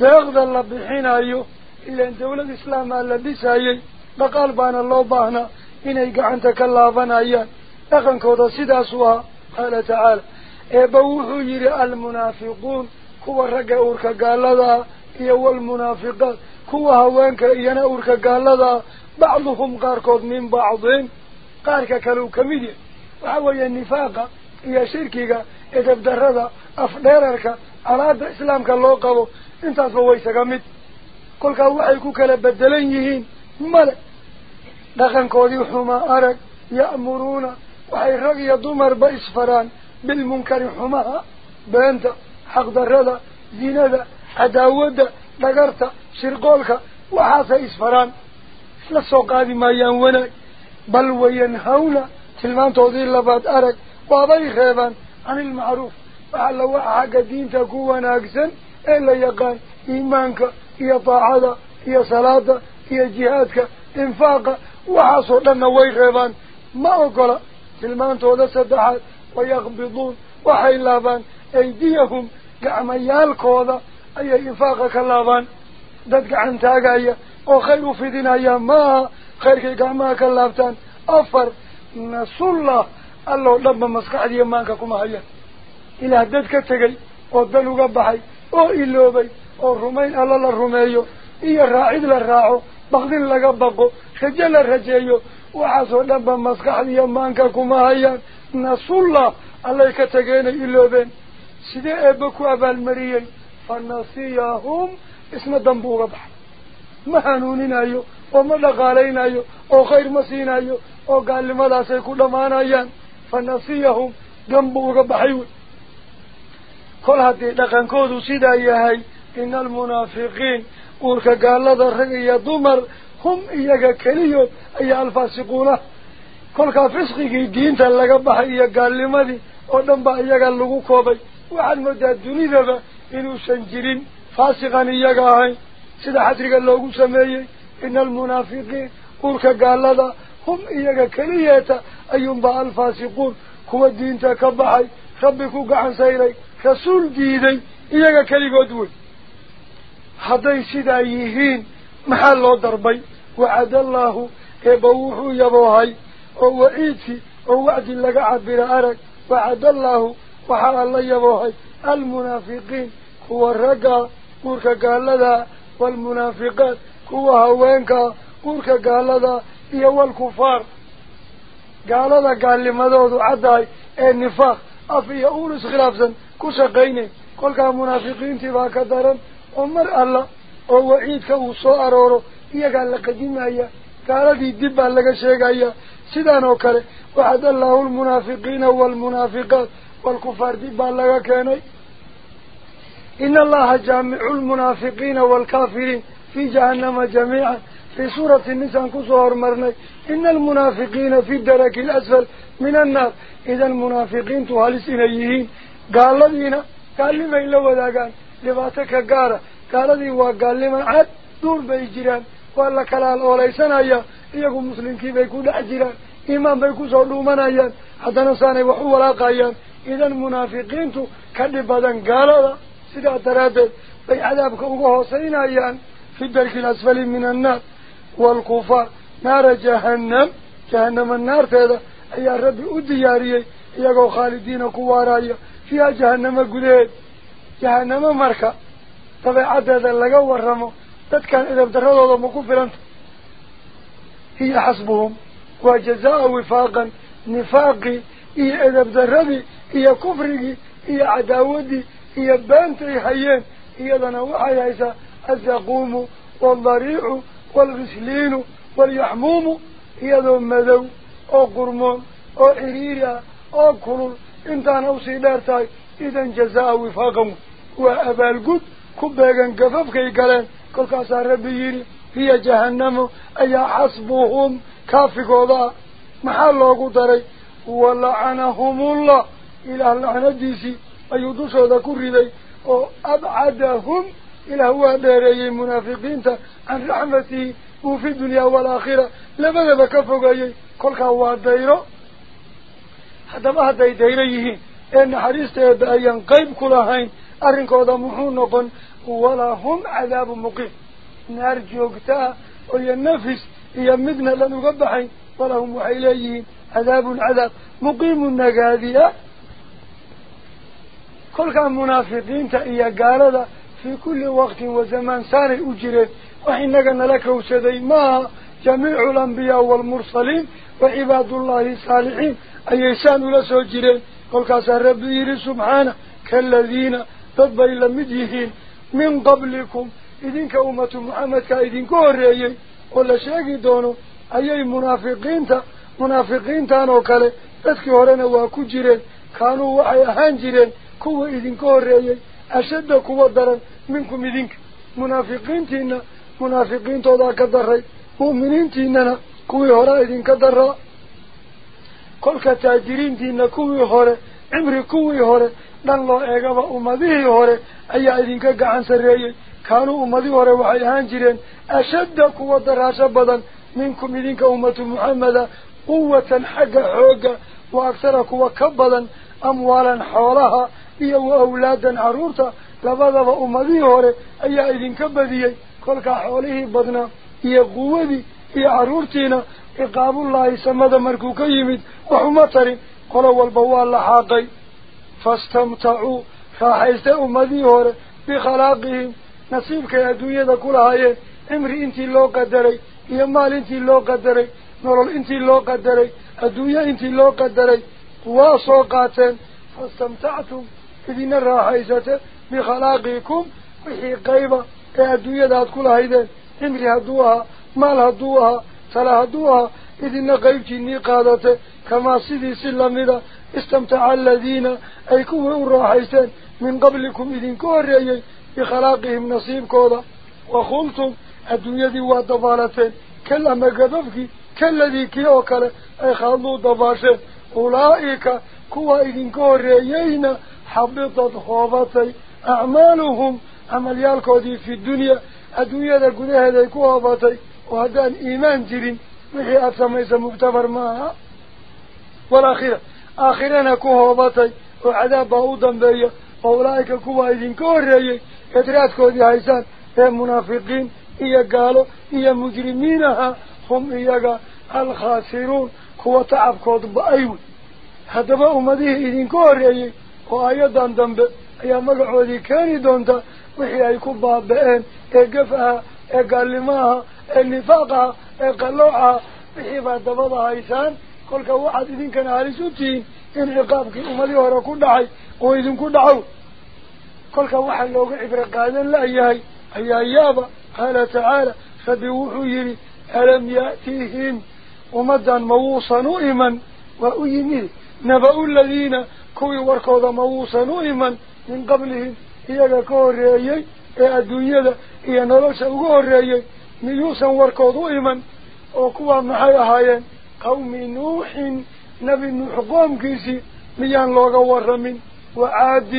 deeqda la bixinayo islaamaa la dhisayay dhaqaal baana loo baahnaa inay gacanta ka laabanayaan dhaqankooda sidaasuu ahaa qaala tacaala eebba wuxuu yidhi almunaafiquun kuwa ragga uurka gaalada ah iyo waalmunaafiqaat kuwa haweenka iyana uurka gaalada ah bacduhum qaarkood min bacdin qaarka kaleu ka mid yahay waxa weeye nifaaqa iyo shirkiga edabdarrada afdheerarka calaada islaamka loo qabo intaasba waysaga mid كل كوا أيكوا كلا بدلينهين ملا دخن كوريو حما أرك يأمرونا وحي رقي دمر بيس فران بالمنكر حما بانت حق درالة زينادة عداودة دقرتة شرقولك وحاسة إس فران سلسو قادي ما ينوناك بل وينهونا تلمان توضير لبات أرك وابي خيبا عن المعروف وحلوه حق دينتك هو ناكسا إلا يقان إيمانك jihaadka infaaqa waxaasoo dhanna way reebaan ma ogola tilmaantooda saddexaad wayaqbiduun waxay laabaan aydiyahum gacmayaalkooda ayay infaaqa ka laabaan dad gacan taagaya oo khayr u fidinaya maaha khayrkay gacmaha ka laabtaan afar nasullah alloo dhanba maskaxdiiyo maanka kuma hayaan ilaah dad ka tegay oo dan uga baxay oo iloobay oo rumayn alla la rumeeyo iyo raacid la raaco bakdin laga baqo rajo la rajeeyo waxaasoo dhanba maskaxdiiyo maanka kuma hayaan nasullah allay ka tegeenay iloobeen sidee eebba ku abaalmariyey fa nasiyahum isna danbu uga baxay ma hanuuninayo oo ma dhaqaalaynayo oo khayr ma siinayo oo gaalnimadaasay ku dhammaanayaan fa nasiyahum danbu uga baxay wey kol haddii dhaqankoodu sidaa yahay gaalada rag iyo dumar hum iyaga keliyood ayaa alfaasiquuna kolkaa fisqigii diinta laga baxay iyo gaalnimadii oo dhan baa iyaga lagu koobay waxaad moodaa dunidaba inuusan jirin faasiqan iyaga ahayn sida xasriga loogu sameeyey ina almunaafiqiin uurka gaalada hum iyaga keliyeeta ayuunbaa alfaasiquun kuwa diinta ka baxay rabbi ku gacan sayray rasuul diiday iyaga keligood wey هذي سيدا يهين محل ضربي وعد الله يبوح يبوهي هو إيتي هو عدي لك عبر أرك وعد الله وحال الله يبوهي المنافقين هو الرقى قولك قال لذا والمنافقات هو هوينك قولك قال لذا هي والكفار قال لذا قال لماذا عداي النفاق أفي أولس خلافزا كسقيني قولك منافقين تباك دارم أمر الله أو وعيد كهو صاروره إياك لك قديم هيا قال دي على لك شيك هيا سيدان وكاله وحد الله المنافقين والمنافقات والكفار دبا لك كاني إن الله جامع المنافقين والكافرين في جهنم جميعا في سورة النساء كسور مرني إن المنافقين في الدرك الأسفل من النار إذا المنافقين تهالسين أيهين قال لدينا قال لما إلا وذا لباتك قارة قال ذي وقال لما عاد دور بيجيران وقال لك الان وليسان ايا ايكو مسلم كي بيكون عجيران ايمان بيكو صلومان ايا حتى نساني وحو لاقا ايا اذا المنافقين تو كان لبادن قارة سيدة ترادل بي عذابك اوه حسين ايا في الدرك الاسفل من النار والكفار نار جهنم جهنم النار تيدا ايا ربي ادياري ايكو خالدين كوارا فيها جهنم قليل جهنم مركا. طبعا عدد اللقاء ورمو تد كان إذا بدرد الله مكفرا هي حسبهم. وجزاء وفاقا. نفاقي. هي إذا بدرد هي كفري هي عداودي. هي بانتي حيين. هي ذنوحة يسا الزقوم والضريع والغسلين واليحموم. هي ذو مذو أو قرمون. أو عريريا أو كرون. إنتان أوصي دارتاي إذا جزاء وفاقهم. Ku beegan gafafkay galeen kolkaasaa rabbi yidhi hiya jahannamo ayaa xasbuhum kaafigooda ah maxaa loogu daray walacanahumullah ilaah lacnadiisii ayuu dushooda ku riday oo abcadahum ilaah waa dheereeyey munaafiqiinta can raxmatihi uu fi dunyaa waalaakhira labadaba ka fogeeyey kolkaa waa dayro haddaba hadday dayro yihiin ee naxariista eebba ayaan qeyb ku lahayn أرنك هذا محنقن ولا هم عذاب مقيم. نار جوكتا وهي النفس هي مدنة لنقبحين ولا هم وحيليين عذاب عذاب. مقيم النقاذية كل كان منافقين تأي قاردة في كل وقت وزمان ساري أجري وحينك أن لك وسدي ما جميع الأنبياء والمرسلين وعباد الله الصالحين. أي إسان لسوا جري قل كاسا ربي سبحانه. كالذين dad bay lamid yihiin min qablikum idinka ummatu maxamedkaa idinku horreeyey oo la sheegi doono ayay munaafiqiinta munaafiqiintan oo kale dadkii horena waa ku jireen kaanuu waxay ahaan jireen kuwa idinka horreeyey ashadda kuwa daran minkum idinka munaafiqiintiina munaafiqiintoodaa ka daray mu'miniintiinana kuwii horaa idinka daraa kolka taajiriintiina kuwii hore cimri kuwii hore dhan loo eegaba ummadihii hore ayaa idinka gacan sarreeyey kaanuu ummadihii hore waxay ahaan jireen ashadda kuwa daraasho badan minkum idinka ummatu muxameda quwatan xagga xoogga wa agsara kuwa ka badan amwaalan xoolaha iyo wa awlaadan carruurta labadaba ummadihii hore ayaa idinka badiyey kolkaa xoolihii badnaa iyo quwadii iyo carruurtiina ciqaabullaahi samada markuu ka yimid waxuma tarin qolo walba waa la xaaqay ku lahaayeen cimri intii loo qadaray iyo maal intii loo qadaray nolol intii loo qadaray adduunyo intii loo qadaray waa soo qaateen fastamtactum idina raaxaysate bikhalaqikum wixii qayba ee adduunyada aad ku lahaydeen cimri hadduu ahaa maal hadduu ahaa tala hadduu ahaa idina qaybtiinii qaadate kamaa sidii si lamida استمتع الذين أي كوهن راحيسان من قبلكم إذن كوهن بخلاقهم نصيب كوهن وخلتم الدنيا دي وضبالتين كلا ما قدفك كلا دي كيوكال أي خالو ضباشين أولئك كوهن إذن كوهن حبطت خوفتي. أعمالهم عملياتكو دي في الدنيا. الدنيا دي قدها دي كوهن وهذا إيمان جرين. محيات سميسة مبتبر معها والأخيرة ku hoobatay oo cadaab baa u dambeeya oo ulaa'ika kuwa idinka horreeyey edraadkoodii haysaan ee munaafiqiin iyo gaalo iyo mujrimiin ahaa hum iyaga alkhaasiruun kuwa tacabkood ba-ay wey haddaba ummadihii idinka horreeyey oo aayadan dambe ayaa magacoodii keeni doonta wixii ay ku baaba-een ee gaf aha hore ku dhacay oo idinku dhacow kolka waxaa looga cibro qaadan la-yahay ayaa yaaba qaala tacaala rabbi wuxuu yidhi alam ya'tiihim ummaddan ma wuusan u iman waa u yimid naba-u ladiina kuwii warkooda ma wuusan u iman min qablihim iyaga ka horreeyey ee adduunyada iyo nolosha ugu horreeyey miyuusan warkood u iman oo kuwaa maxay ahaayeen قوم نوح nabi Nuux qoomkiisii miyaan looga warramin وعاد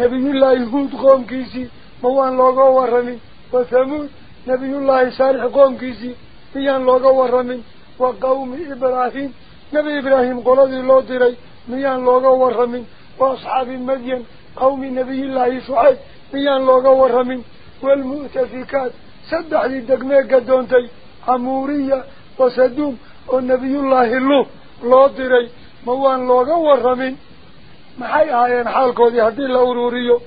nabiyullaahi Huud qoomkiisii miyaan looga warramin وثمود nabiyullaahi Saalix qoomkiisii miyaan looga warramin وقوم إبراهيم nabi Ibraahiim qoladii Alle diray miyaan looga warramin وأصحاب مدين qoom nabiyullaahi Shucayb miyaan looga warramin والمؤتفكات سدح لدقمي قدونتي أمورية وصدوم ونبي الله اللو لو ديري موان لوغا ورمين ما هي هاين حالكودي هدي لاوروريو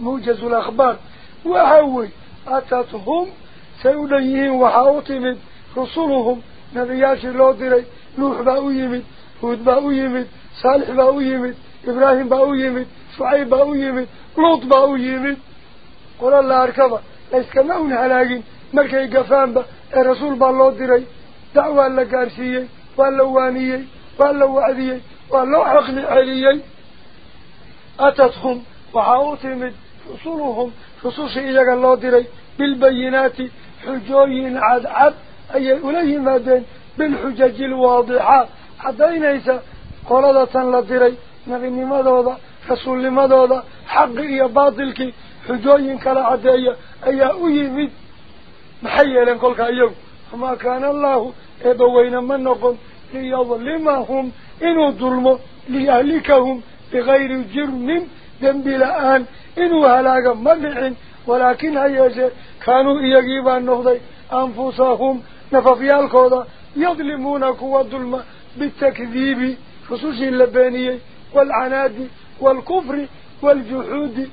موجز الاخبار وهوي اتتهم سيدنيين وحاوتهم رسولهم نبياش لو ديري نوح باو يمد هود باو يمد صالح باو يمد إبراهيم باو يمد شعيب باو يمد لوط باو يمد قول الله أركبه ليس كمعون حلاقين ملكي قفان با الرسول با لو ديري دعوة لكارسية واللوانية واللوعدية واللوحق لعلي أتتهم وحاوتهم فصولهم فصوص إيجاق الله ديري. بالبينات حجوين عد عد أي أوليه مادين بالحجج الواضحة. عدين إيسا قردة لديري نغني مدودة فصول لمدودة حق إيا باطلك. حجوين كلا عدية. أي أوليه مد محيّة لنقولك أيوه وما كان الله إبوين من نقم ليظلمهم إنو ظلموا ليهلكهم بغير جرم. ذنب الآن إنو هلاك مبعين ولكن هايزي كانوا إيقيبان نهضي أنفسهم. نففيا الكوضة يظلمون قوة ظلمة بالتكذيب خصوص اللبانية والعناد والكفر والجحود.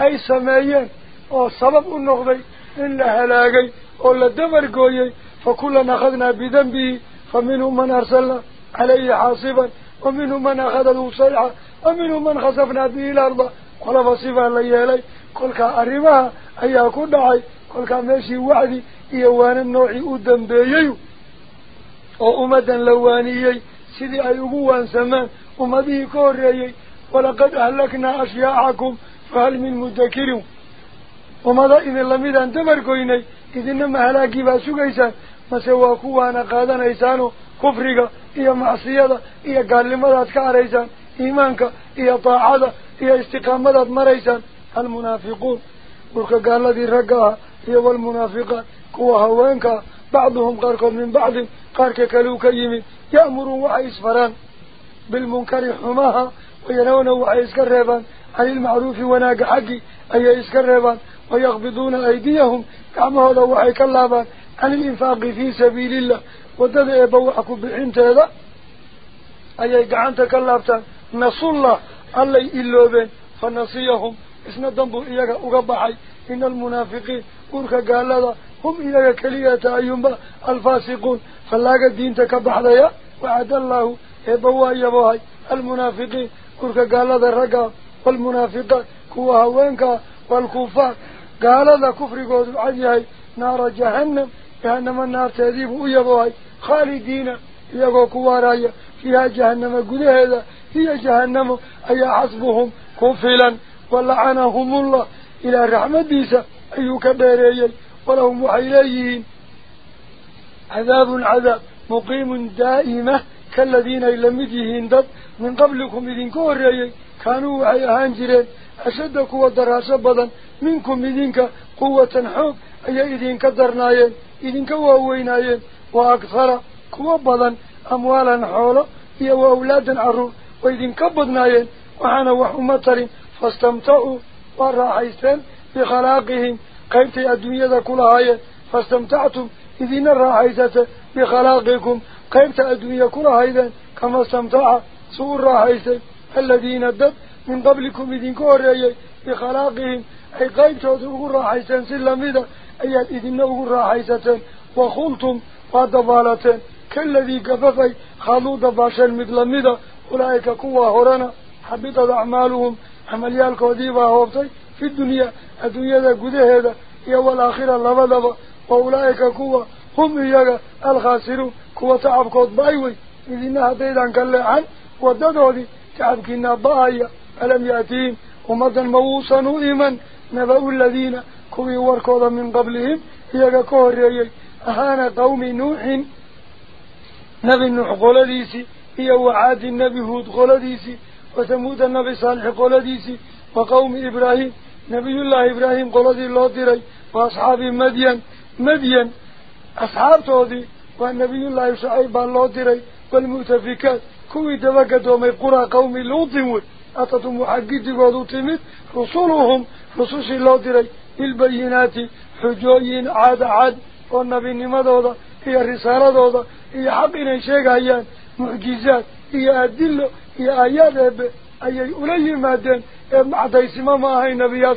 أي سمايا أو سبب النهضي إلا هلاقي أو لدبر قوي فكلنا أخذنا بذنبه فمنه من أرسل عليه حاصبا ومنه من أخذ له سيعة ومنه من خسفنا به الأرض. قل فصفا لي إلي قل كأرمها أي أكون دعي؟ قل كماشي وعدي إيوان النوع أدن بيي وأمدا لواني سيدي أيبوان سمان به كوريي. ولقد أهلكنا أشياءكم فهل من مذكرهم وماذا إذن لم يدان تمركويني إذن ما هلاكي باسوكيسان مسوا كوانا قادنا إيسانو كفرقة إيا معصيادة إيا قال لمدات كاريسان إيمانك إيا طاعة إيا استقامدات مريسان المنافقون ورقا قال الذي رقاها إيا والمنافقات كوها وينكا بعضهم قاركم من بعض قارك كلو كيمين يأمروا وعيس فران بالمنكر حماها وينون وعيس كريبان عن المعروف وناق حقي أي إسكريبان ويقبضون أيديهم كما هذا وعيك اللابان عن الإنفاق في سبيل الله. وتدعى بوحك بحنت هذا أي قعنت كلابتا. نصو الله اللي إلو بين. فنصيهم. إسنا الدنبو إياك أغبحي. إن المنافقين أرخى قال هذا هم إياك كليات أيهم الفاسقون. فلاك الدين تكبح ذايا وعد الله إبوهي إبوهي المنافقين أرخى قال هذا الرقى والمنافقة هو هوانك والكفار. قال هذا كفر قوة نار جهنم. جهنم النار تهديب ويبوهي خالدين يقول كوارايا. فيها جهنم قد هذا هي جهنم. أي عصبهم كفلا. ولعنهم الله. إلى رحمة ديسة. أيوك بيري ولهم وحيليين عذاب عذاب. مقيم دائمة. كالذين لم يجيهن دب من قبلكم إذن كوري كانوا أي هانجرين. أشد قوة دراسة بضا منكم إذنك قوة حب. أي إذن كدرنايين إذن كواهوين أيين وأكثر كوابضا أموالا حولا هي وأولادا عروا وإذن كبضنا أيين وعنا وحمتر فاستمتعوا والراحيثين بخلاقهم قيمت أدوية كلها أيين فاستمتعتم إذن الراحيثة بخلاقكم قيمت أدوية كلها أيين كما استمتع سور الراحيثة الذين الدب من قبلكم إذن كوري أيين بخلاقهم أي قيمت أدوية كلها أيين سلم أيال إذن أغو راحيسة وخلتم ودبالتا كالذي قففي خالو دباشا مدلمدا أولئك كوا هرانا حبيطة أعمالهم. عمليال كوديبا هوبتي. في الدنيا الدنيا ذا قده هذا. يوال آخرة لبدبا وأولئك كوا. هم إياغا الخاسرون. كوا تعب كوت بايوي. إذن هتيدا كلا عن وددودي. تعب كنا بايا. ألم يأتيهم ومدن موصا نؤيما نبأ الذين كوي وركوضا من قبلهم يغا كوهر ريي أهانا قوم نوح. نبي نوح قولديسي يو عاد النبي هود قولديسي وثمود النبي صالح قولديسي وقوم إبراهيم. نبي الله إبراهيم قولدي الله ديري وأصحاب مدين. مدين. أصحاب تودي والنبي الله شعيب الله ديري والمتفكات. كوي دبقى دومي قرى قومي لوطي أتتم حقيدي قدو تيمت رسولهم رسوش الله ديري. البينات حجوين عاد عاد والنبي نمضوضة هي الرسالة دوضة هي حقنا شيك عيان معجزات هي أدلة هي آيات أي أولي مادين بعد اسم ما هاي نبيات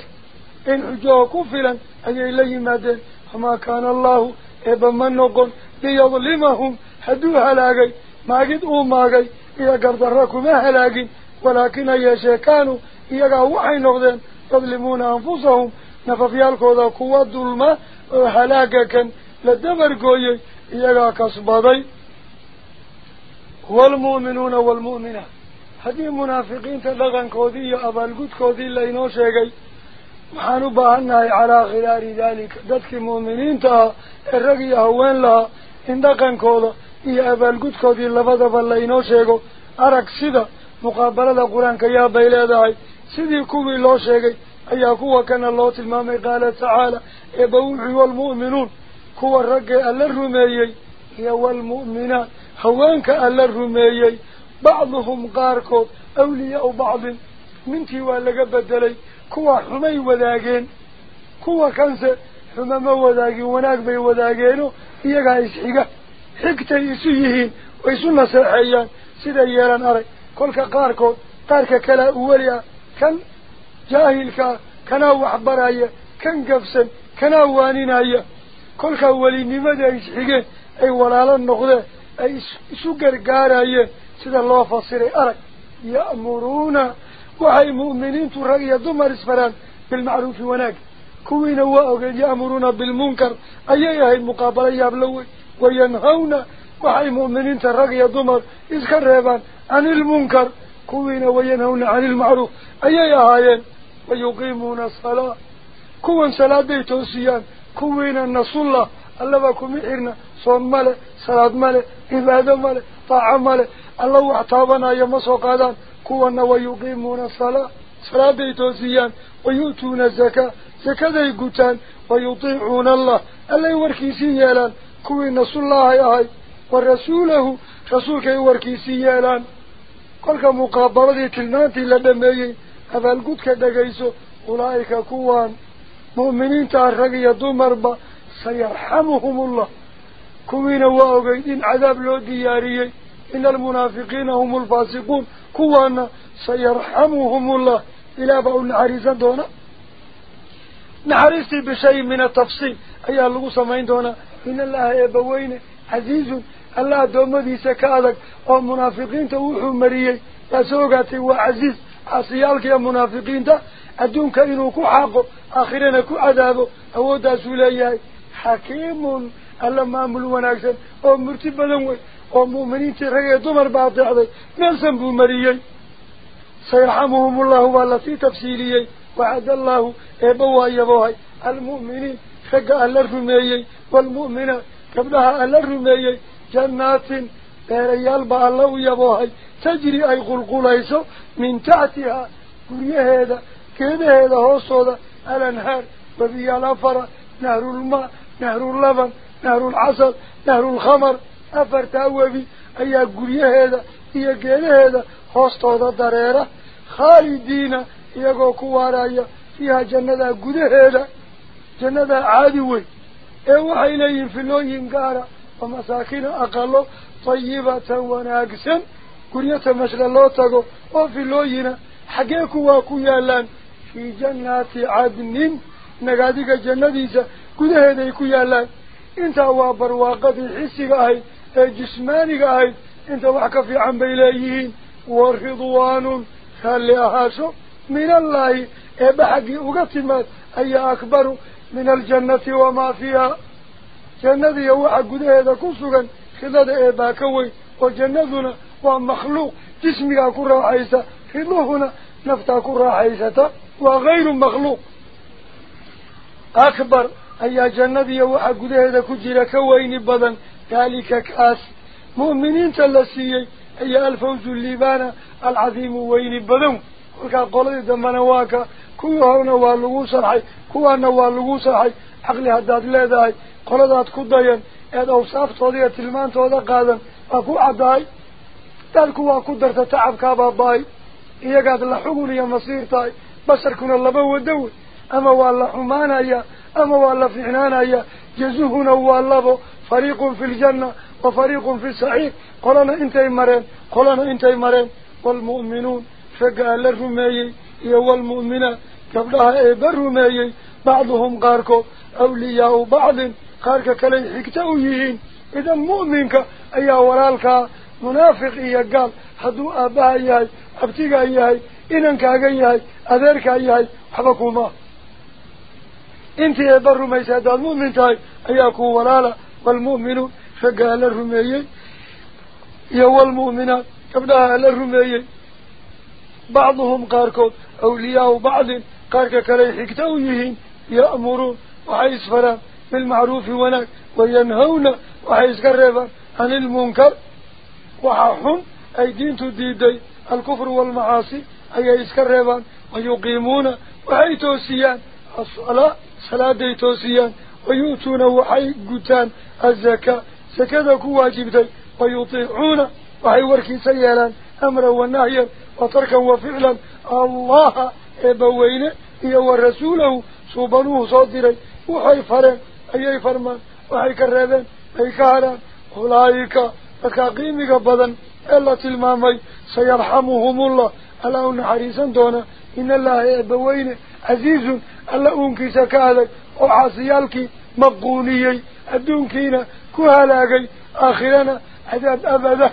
إن حجوه كفلا أي إلي مادين. وما كان الله إبا من نقل ليظلمهم حدوها لاغي ما قد أوماغي إيا قردركم أهلاغي ولكن أي شيء كانوا إيا قاوحي نغذين تظلمون أنفسهم yadlimuuna anfusahum nafafyaalkooda kuwa dulma oo halaaga kan la dabargooyey iyagaa kasbaday waalmu'minuuna waalmu'minaat haddii munaafiqiinta dhaqankoodii iyo abaalgudkoodii laynoo sheegay waxaan u baahannahay calaa khilaari daalika dadkii mu'miniinta ah ee rag iyo haween lahaa in dhaqankooda iyo abaalgudkoodii labadaba laynoo sheego arag sida muqaabalada qur-aanka yaabay leedahay sidii kuwii loo sheegay waalmu'minuun kuwa raggee alla rumeeyey iyo waalmu'minaat haweenka alla rumeeyey bacduhum qaarkood awliyaau bacdin mintii waa laga bedelay kuwa xumay wadaageen kuwa kanse xuma ma wadaagin wanaag bay wadaageeno iyagaa isxiga xigtay isu yihiin way isu naseexeeyaan siday yeelan arag kolka qaarkood qaarka kalea u weli ah kan جاهلك كنا وحبرايا كان قفسا كنا وانينايا كل كولي نمد يسحق أي ولا النقدة أي سكر قارايا سيد الله فصيري أرك. يأمرون وهاي مؤمنين ترقيا دمار اسفران بالمعروف وناك. كوين واقع يأمرون بالمنكر. أيها المقابلة يا يبلوي وينهون. وهاي مؤمنين ترقيا دمار اسكر عن المنكر كوين وينهون عن المعروف. أيها هايين ويقيمون الصلاة. كون صلاة دي توسيان كوين النصو الله الله باكم إحرنا صوم مالي صلاة مالي إبادة مالي طاعة مالي الله اعتابنا يمسو قادان كون ويقيمون الصلاة. صلاة دي توسيان ويؤتون الزكاة. زكاة دي قتان ويطيعون الله. الله يوركي سيالا كوين نصو الله يا هاي. ورسوله رسولك يوركي سيالا قلك مقابلة تلناتي لدى ميين أبل قد كدقيسو أولئك كوان. مؤمنين تارغي دمر با سيرحمهم الله. كوين واغيدين عذاب لو دياري إن المنافقين هم الفاسقون. كوان سيرحمهم الله. إلا بأول عريزا دونا. نحرستي بشيء من التفصيل. أي الله سمعين دونا. إن الله يبوين عزيز. الله دوما ديسا أو ومنافقين توحوا مريي. يسوغاتي وعزيز عصيالك يا منافقين ده أدونك كو حاقو آخرين كو عذابو هو دا سوليه حكيم ألا ما ملوان أكسن أو مرتبة دموي أو مؤمنين تغيي دمر بعض عضي. نلسن بمريي سيرحمهم الله والا في تفسيريي وعد الله إبوا إبوا المؤمنين حق ألا رميي والمؤمنة قبلها ألا رميي جنات بيريال با الله يبوهي تجري أي قلقوليسو من تحتها قريه هذا كده هذا هو صودا الانهار ببيا الأفرة نهر الماء نهر اللبن نهر العسل نهر الخمر أفر تأوبي أي قريه هذا هي كده هذا هو صودا دريرة خالدين يقو كوارايا فيها جنة قده هذا جنة عادوي أيوه حينيين في اللوين قارا ومساكين أقلو tayibatan wanaagsan guryo tamashla loo tago oo filooyina xaggee kuwaa ku yaalaan fii jannaati cadnin nagaadiga jannadiisa gudaheeday ku yaalaan intaa waa barwaaqadii xisiga ahayd ee jismaaniga ahayd inta wax ka fiican bay leeyihiin wa ridwaanun raalli ahaasho min allaahi eebba xaggii uga timaad ayaa akbaru min aljannati wamaa fiiha makhluuq jismigaa ku raaxaysa riduhuna naftaa ku raaxaysata waa hayru makhluuq akbar ayaa jannadiiyo waxa gudaheeda ku jira ka weyni badan daalika kaas mu'miniinta la siiyey ayaa alfawzu libaana alcadiimu weyni badan kolkaa qoladii dambena waa ka kuwii horena waa lagu sharxay kuwaana waa lagu sharxay caqli haddaad leedahay هذا وصف وضيه تلمانت وضا قادا أكو عداي تلك وقدر تتعب كابا باي إيا قاد اللحقون يا مصير تاي بشر كنا الله بو الدول أما والله حمانا يا أما والله في فعنانا يا جزوهنا والله فريق في الجنة وفريق في السعيد قلنا انتي مرين قلنا انتي مرين والمؤمنون فقال الرميي يا والمؤمنة قبلها إيبر رميي بعضهم قاركو أولياء بعض قارك كلي حكتاويين إذا مؤمنك أي ورالك منافق إيا قال حدو أبا إياي أبتيق إياي إنانك إياي أذيرك إياي حبكو ما إنت يا بر ميسا دا المؤمن تاي أياكو ورالة والمؤمن فقه للرمي يا والمؤمنة كبدا للرمي بعضهم قاركو أولياء بعض قارك كلي حكتاويين يأمرون وحيس فرام بالمعروف ولك وينهون وحيث قريبا عن المنكر. وحهم أي دين تديدي. الكفر والمعاصي أي يسكرّبا ويقيمون وحي توسيان. الصلاة صلاة دي توسيان. ويؤتون وحي قتان الزكاة. سكذا واجب دي. ويطيعون وحي وركي سيالا أمرا ونهيا وتركا وفعلا. الله إبوينا إيه ورسوله. سبنوه صادري وحي فرن. أي فرمان وحيك أي بيكارا أولئك فكاقيمك بذن إلا تلمامي سيرحمهم الله. ألا أن حريصا دونا إن الله يبوين عزيز ألا أنك سكالك وحاصيالك مقوني أدونكينا كهلاقي آخرنا عذاب أبدا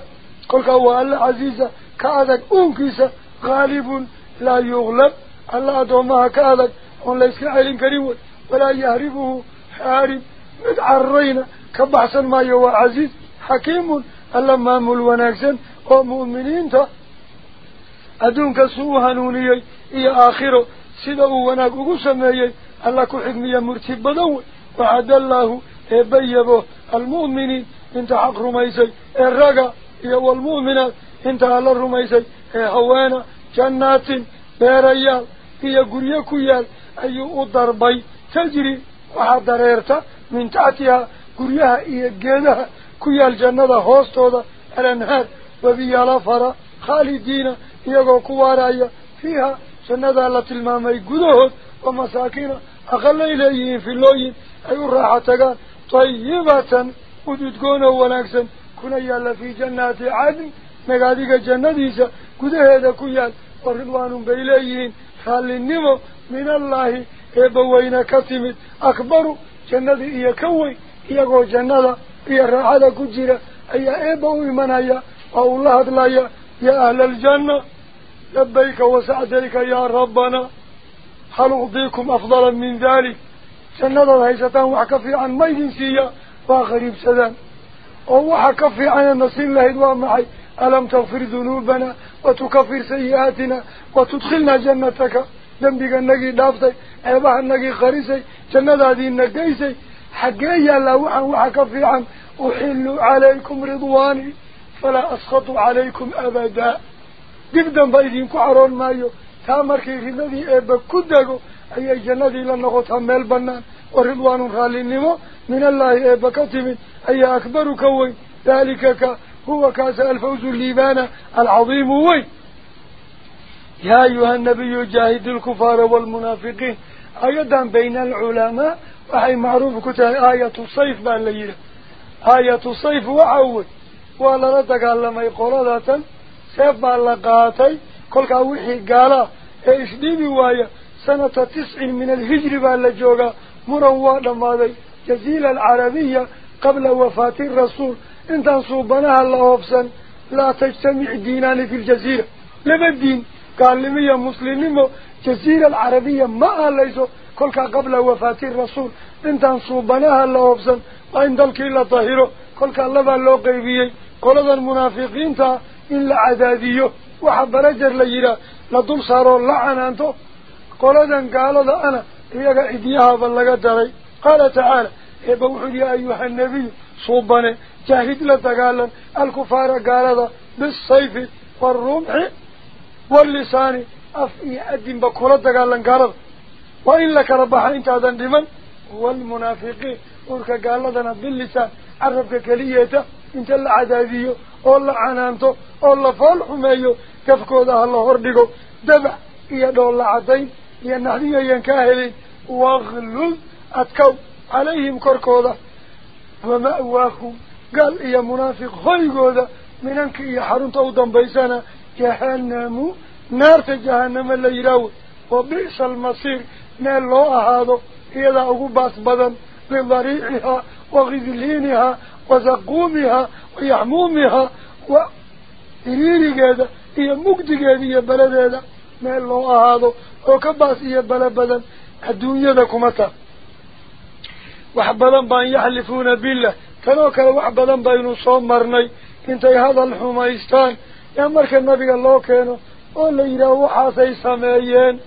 قلك هو ألا عزيزا كالك أنكس غالب لا يغلب. ألا أدوما كالك أن ليس كعيل كريم ولا يهربه حارب متعرينا كبحصا ما يوى عزيز حكيم اللهم أمو الوناكسن ومؤمنين تا. أدونك سوء هنوني إيا آخره سيدو وناكو قسمي اللهم حكمي مرتب بدو وعد الله إبيبه المؤمنين إنت حق رميسي الرقا إيا والمؤمنات إنت على الرميسي إيا هوانا جنات بيريال إيا قريكو أيو أضربي تجري. Iyo geedaha ku yaal jannada hoostooda alanhaar webiyaala fara khaalidiina iyagoo ku waaraya fiiha jannadaa la tilmaamay gudahood wa masaakiina aqalay leeyihiin filooyin ay u raaxa tagaan tayibatan ud udgoonoo wanaagsan kuna yaalla fii jannaati cadn nagaadiga jannadiisa gudaheeda ku yaal wa ridwaanun bay leeyihiin raallinimo min allaahi إبوينا كثم أكبر جنة إيا كوي إيا قو جنة إيا راحة كجيرة أي إبوي من أي أولاه يا أهل الجنة لبيك وسعدك يا ربنا هل أعطيكم أفضل من ذلك جنة الهيستان وحكفي عن ميدنسية وغريب سدان وحكفي عن النصير الله الوامحي ألم تغفر ذنوبنا وتكفر سيئاتنا وتدخلنا جنتك لم بيقى النقي دافتك أباه النقي قريسي جندا دين نقيسي حقيا لو عن وحك في أحل عليكم رضواني فلا أسخط عليكم أبدا جدا بايدين كعرون مايو تامركي في نذي أبا كدقو أي جندي لنغو تامل بنا ورضوان خالي نمو من الله أبا كتمن أي أكبر كوي ذلك ك هو كاس الفوز الليبان العظيم وي يا أيها النبي جاهد الكفار والمنافقين أيضا بين العلماء وهي معروف كتاب آية الصيف بالليلة آية الصيف وعود. وعلى ردك اللهم يقول ذاتا سيف بالقاتي كل كاوحي قالا. إسلام وايا. سنة تسع من الهجر بالجوغة مروا لما ذي جزيلة العربية قبل وفاة الرسول. إن صوبناها الله أفسن. لا تجتمع دينان في الجزيرة. لما الدين؟ قال لمية مسلمين جزيرة العربية ما ليسوا كل قبل وفاة الرسول. انت صوبناها الله وفزن وإن ذلك إلا طهيره. كل كالله الله قيبية. قول هذا المنافقين تا إلا عدادية وحب رجل ليرا لدل صاروا اللعن أنتو. قول هذا قال هذا أنا. إياك إديها بلغتري قال تعالى. إيه إبوحي يا أيها النبي. صوبنا جاهد لتقال الكفار قال هذا بالصيف والرمح واللسان. Gaalada waa in la kala baxa intaadan dhiman waalmunaafiqiin urka gaaladana bilisaan carabka keliyeeta inta la cadaadiyo oo la canaanto oo la fool xumeeyo gafkooda ha la hordhigo dabac iyo dhoolla caddayn iyo naxdin ayan kaa helin waklud adkow calayhim korkooda wama'waahum gaal iyo munaafiq hoygooda minanka iyo xarunta u dambaysana jahanamu نار جهنم اللي يروي وبئس المصير. ما الله أهاده هي دعوه باس بدن لضريعها وغذلينها وزقومها ويحمومها وإيري كذا هي مجد كذا هي بلد هذا ما الله أهاده وكباس هي بلد بدن. الدنيا دكمتا وحبلن بان يحلفون بالله. كانوك وحبلن بان صمرني كنت هذا الحميستان يا مركب النبي الله كانوا والليلة وحاسي سمايين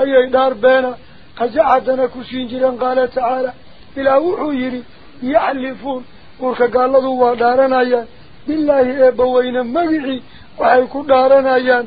أي دار بينا قجعتنا كسين جيران قال تعالى إلا وحويري يعلفون ورك قال لذو دارنا يان بالله إبوين مبعي وحيكو دارنا يان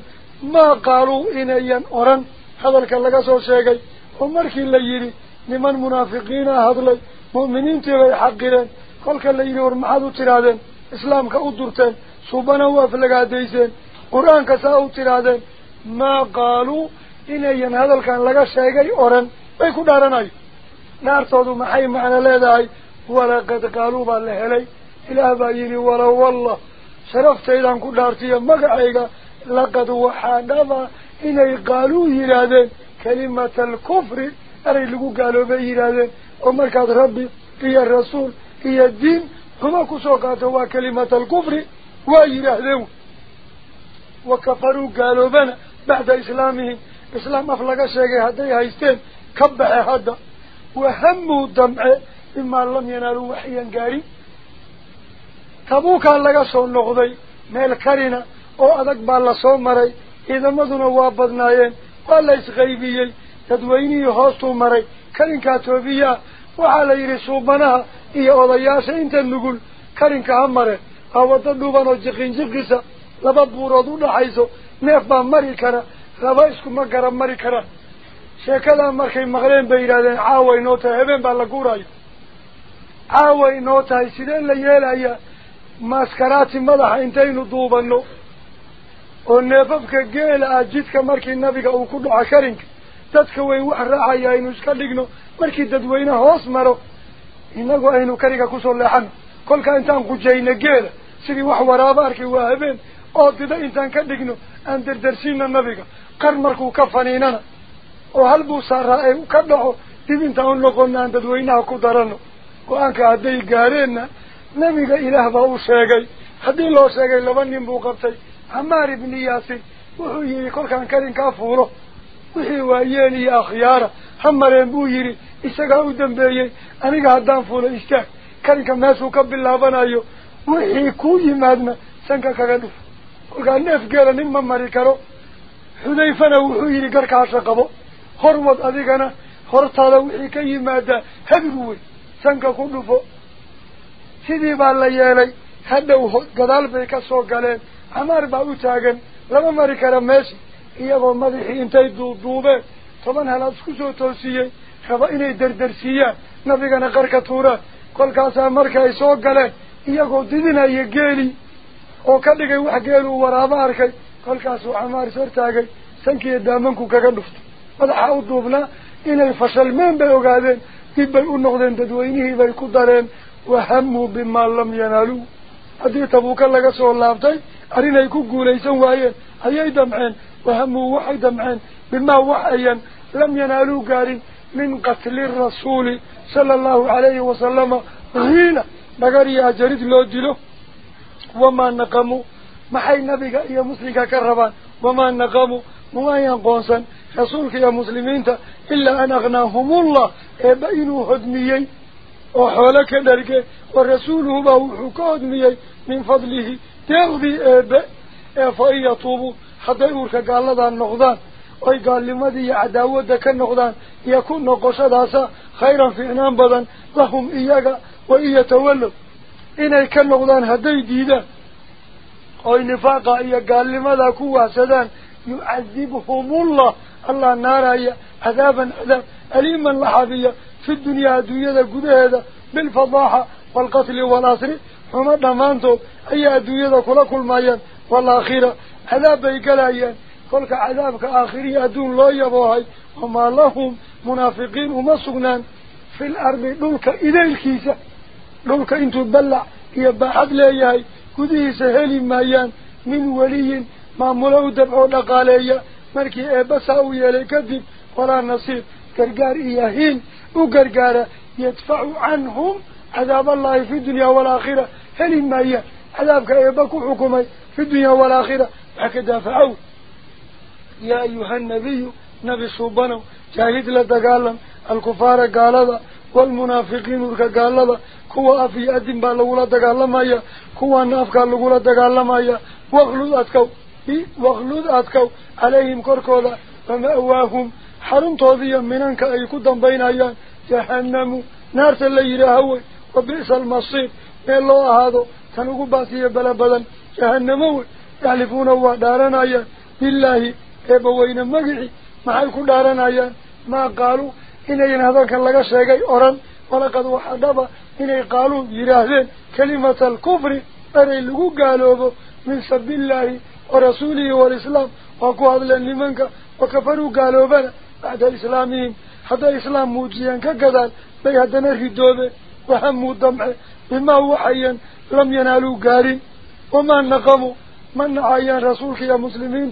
ما قالوا إن يان أوران هذا الكلقة سوشيكي ومركي الليلة لمن منافقين هذلي مؤمنين تغي حقيران قلك الليلة ورمحادو ترادن إسلام كأدرتان صوبانا وفلقا ديسان قرآن كساو تراده ما قالوا إن ين هذا الكلام لقى شيء جاي أورن بيكون دارنا أي نار صادو محي معنا لا داعي ولا قد قالوا بالله لي إلى بعيني ولا والله شرفت إذا كنت دارتي ما قايجا لقد وحدا ما إن قالوا يراده كلمة الكفر أري لقو قالوا بيراده أمر كات ربي هي الرسول هي الدين هما كسوقات وكلمة الكفر ويراده wa kafaruu gaaloobana bacda islaamihim islaam af laga sheegay hadday haysteen ka baxe hadda wahamuu damce bimaa lam yanaaluu waxyan gaadhin tabuukaa laga soo noqday meel karina oo adag baa lasoo maray ciidamaduna waa badnaayeen waa la isqaybiyey dadweynihii hoostuu maray karinkaa toobiyaa waxaa la yidhi suubanaha iyo odayaasha inta nugul karinka karaan sheekadaa markay maqleen bay yidhahdeen caaway noo tahay habeen baa la guuraya caaway noo tahay sidee la yeelayaa maaskaraati madaxa intaynu duubanno oo neefafka geela ah jidka markii nabiga uu ku dhaco karinka dadka weyn wax raacaya aynu iska dhigno markii dadweyne hoos maro inagu aynu kariga kusoo leexano kolkaa intaan qujayno geela sidii wax waraaba arkay waa habeen qar markuu ka faniinana oo hal buu saaraa ay ka dhaco dib intaan u noqono aan dadweynaha ku darano go-aanka hadday gaareenna nabiga ilaah baa u sheegay haddii loo sheegay laba nin buu qabtay camaar ibni yaasin wuxuu yihi kolkaan karinkaa fuulo wixii waayeen iyo akhyaara ha mareen buu yidhi isagaa u dambeeyey aniga haddaan fuulo istaag karinka meeshuu ka bilaabanayo wixii kuu yimaadna sanka kaga dhuf geela nin ma mari karo xudayfana wuxuu yidhi garkaasha qabo horwad adigana hortaada wixii ka yimaadaa habigu wey sanka ku dhufo sidii baa la yeelay hadhow gadaal bay ka soo galeen camaar baa u taagan lama mari kara meesha iyagoo madaxii intay duuduubeen toban halaad isku soo toosiyey raba inay derdersiiyaan nabigana qarka tuuraan kolkaasaa markaay soo galeen iyagoo didinaya geeli oo ka dhigay wax geeluu waraabo arkay kolkaasuu camaar is hortaagay sankiiyo daamanku kaga dhuftay madaxa u duubnaa inay fashalmeen bay ogaadeen dib bay u noqdeen dadweynihii bay ku dareen wahamuu bimaa lam yanaaluu haddii tabuuka laga soo laabtay arrinay ku guulaysan waayeen ayay damceen wahamuu waxay damceen bimaa wax ayan lam yanaaluu gaarin min qatli rasuuli sala allahu calayhi wasalama hiina dhagar iyo ajarid loo dilo وما نقموا. ما حي نبيك يا مسلمك كربان. وما نقموا. ما ينقونسا رسولك يا مسلمين إلا أن أغناهم الله. يبينوا هدميين وحولك ذلك ورسوله بوحك هدميين من فضله. تغذي أبا فأي يطوبوا. حتى يقولك قال لدى النقضان أي قال لماذا يعدوا ذلك النقضان. يكون نقشة خيرا في إنام بدا لهم إياك. وإيا تولد إنه كنغضان هدي ديدا. أي نفاقا إيا قال لماذا كوا سدان. يعذبهم الله. الله نارا إيا. عذابا عذاب أليما لحظيا في الدنيا دوية قد هذا بالفضاحة والقتل والأسر وما دمانتو أي دوية كل كل مايا والأخيرة عذابا إيقلا إيا. كل عذاب يا دون الله يبوهي وما لهم منافقين ومسغنان في الأرض دولك إلى الكيسة دولك انتو بلع يا باحد لي هاي كده سهل مايان من ولي ما ملو دبعو لقاليا مركي اي بساوي لي كذب ولا نصير قرقار اياهين وقرقار يدفع عنهم عذاب الله في الدنيا والآخرة هل ما مايا عذابك اي بكو حكومي في الدنيا والآخرة هكذا دافعو يا ايها النبي نبي صوبانو جاهد لدقالا الكفار قال قالا والمنافقين قال قالا dagaalamaya kuwaana afkaa lagula dagaalamaya waqlud adkow waqlud adkow calayhim korkooda fama'waahum xaruntoodi iyo minanka ay ku dambaynayaan jahanamu naarta la yidhaaha wey wa bi'sa almasiir meel loo ahaado tan ugu baasiyo bala badan jahanamo wey yaxlifuuna waa dhaaranayaan billaahi eebbaweyne magici maxay ku dhaaranayaan maa qaaluu inayan hadalkan laga sheegay oran walaqad waxaa dhaba qaaluu yidhaahdeen kalimata alkufri erey lagu gaaloobo min sabillaahi wa rasuulihi waalislaam waa ku hadleen nimanka wa kafaruu gaaloobana بعد إسلامهم حتى إسلام موجيا كقدال بي هدنا ردوبة وهموا دمع بما هو حيا لم ينالوا قارين وما نقموا من عيان رسولك يا مسلمين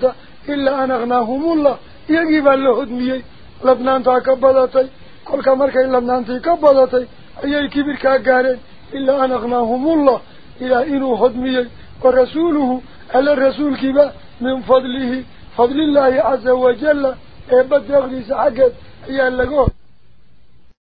إلا أن أغناهم الله يجب أن لهدمي لبنان تاكبضتي كل كمرك لبنان تاكبضتي كبير كاقارين إلا أن أغناهم الله إلى إنه هدمي ورسوله على الرسول كبا من فضله فضل الله عز وجل إبت يغلي سعقد أيان لقوه.